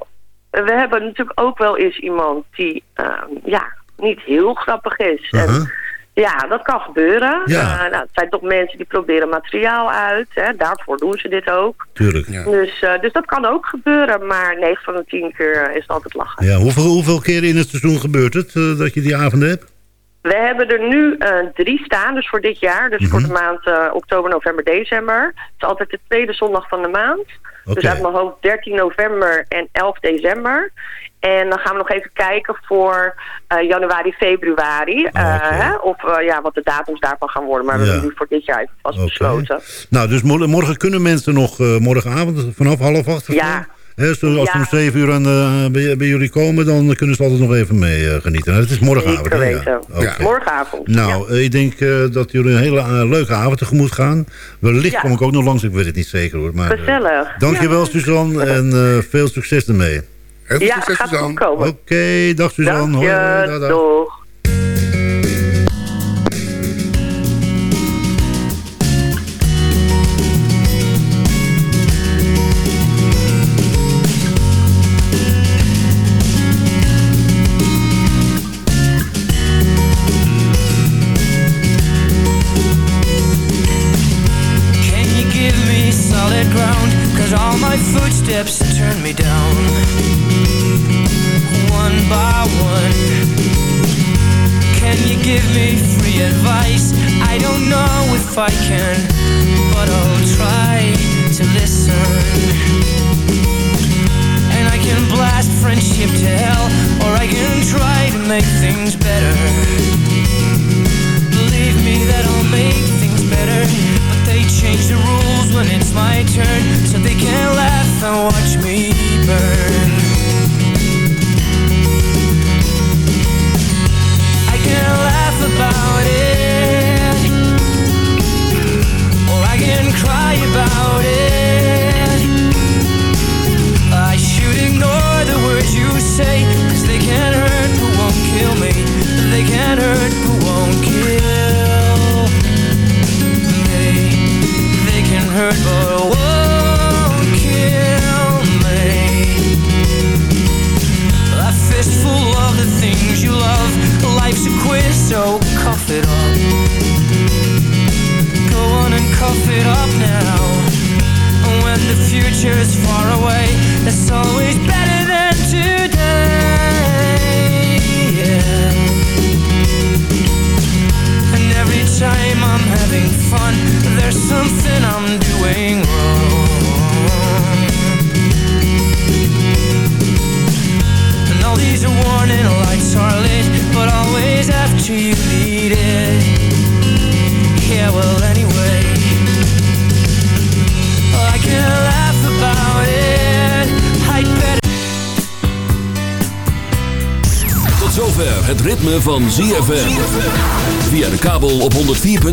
We hebben natuurlijk ook wel eens iemand die, ehm, ja, niet heel grappig is. En, Uh-huh. ja, dat kan gebeuren. Ja. Eh, nou, het zijn toch mensen die proberen materiaal uit. Hè. Daarvoor doen ze dit ook. Tuurlijk. Dus, eh, dus dat kan ook gebeuren. Maar 9 van de 10 keer is het altijd lachen. Ja, hoeveel, hoeveel keren in het seizoen gebeurt het dat je die avonden hebt? We hebben er nu eh, drie staan, dus voor dit jaar. Dus voor de maand eh, oktober, november, december. Het is altijd de tweede zondag van de maand. Dus uit mijn hoofd 13 november en 11 december. En dan gaan we nog even kijken voor eh, januari, februari. hè, of ja, wat de datums daarvan gaan worden. Maar we hebben nu voor dit jaar even vast besloten. Nou, dus mor- morgen kunnen mensen nog morgenavond vanaf half acht? Ja. Zo, als ze Ja. om zeven uur aan de, bij, bij jullie komen, dan kunnen ze altijd nog even mee eh, genieten. Nou, het is morgenavond. Hè? Ja. Morgenavond. Nou, eh, ik denk eh, dat jullie een hele eh, leuke avond tegemoet gaan. Wellicht Ja. kom ik ook nog langs, ik weet het niet zeker hoor. Maar, eh, Gezellig. dankjewel Suzanne en eh, veel succes ermee. Heel Ja, gaat goed komen. Oké, dag Suzanne. Dank je, Hoi, hoi, dag, dag.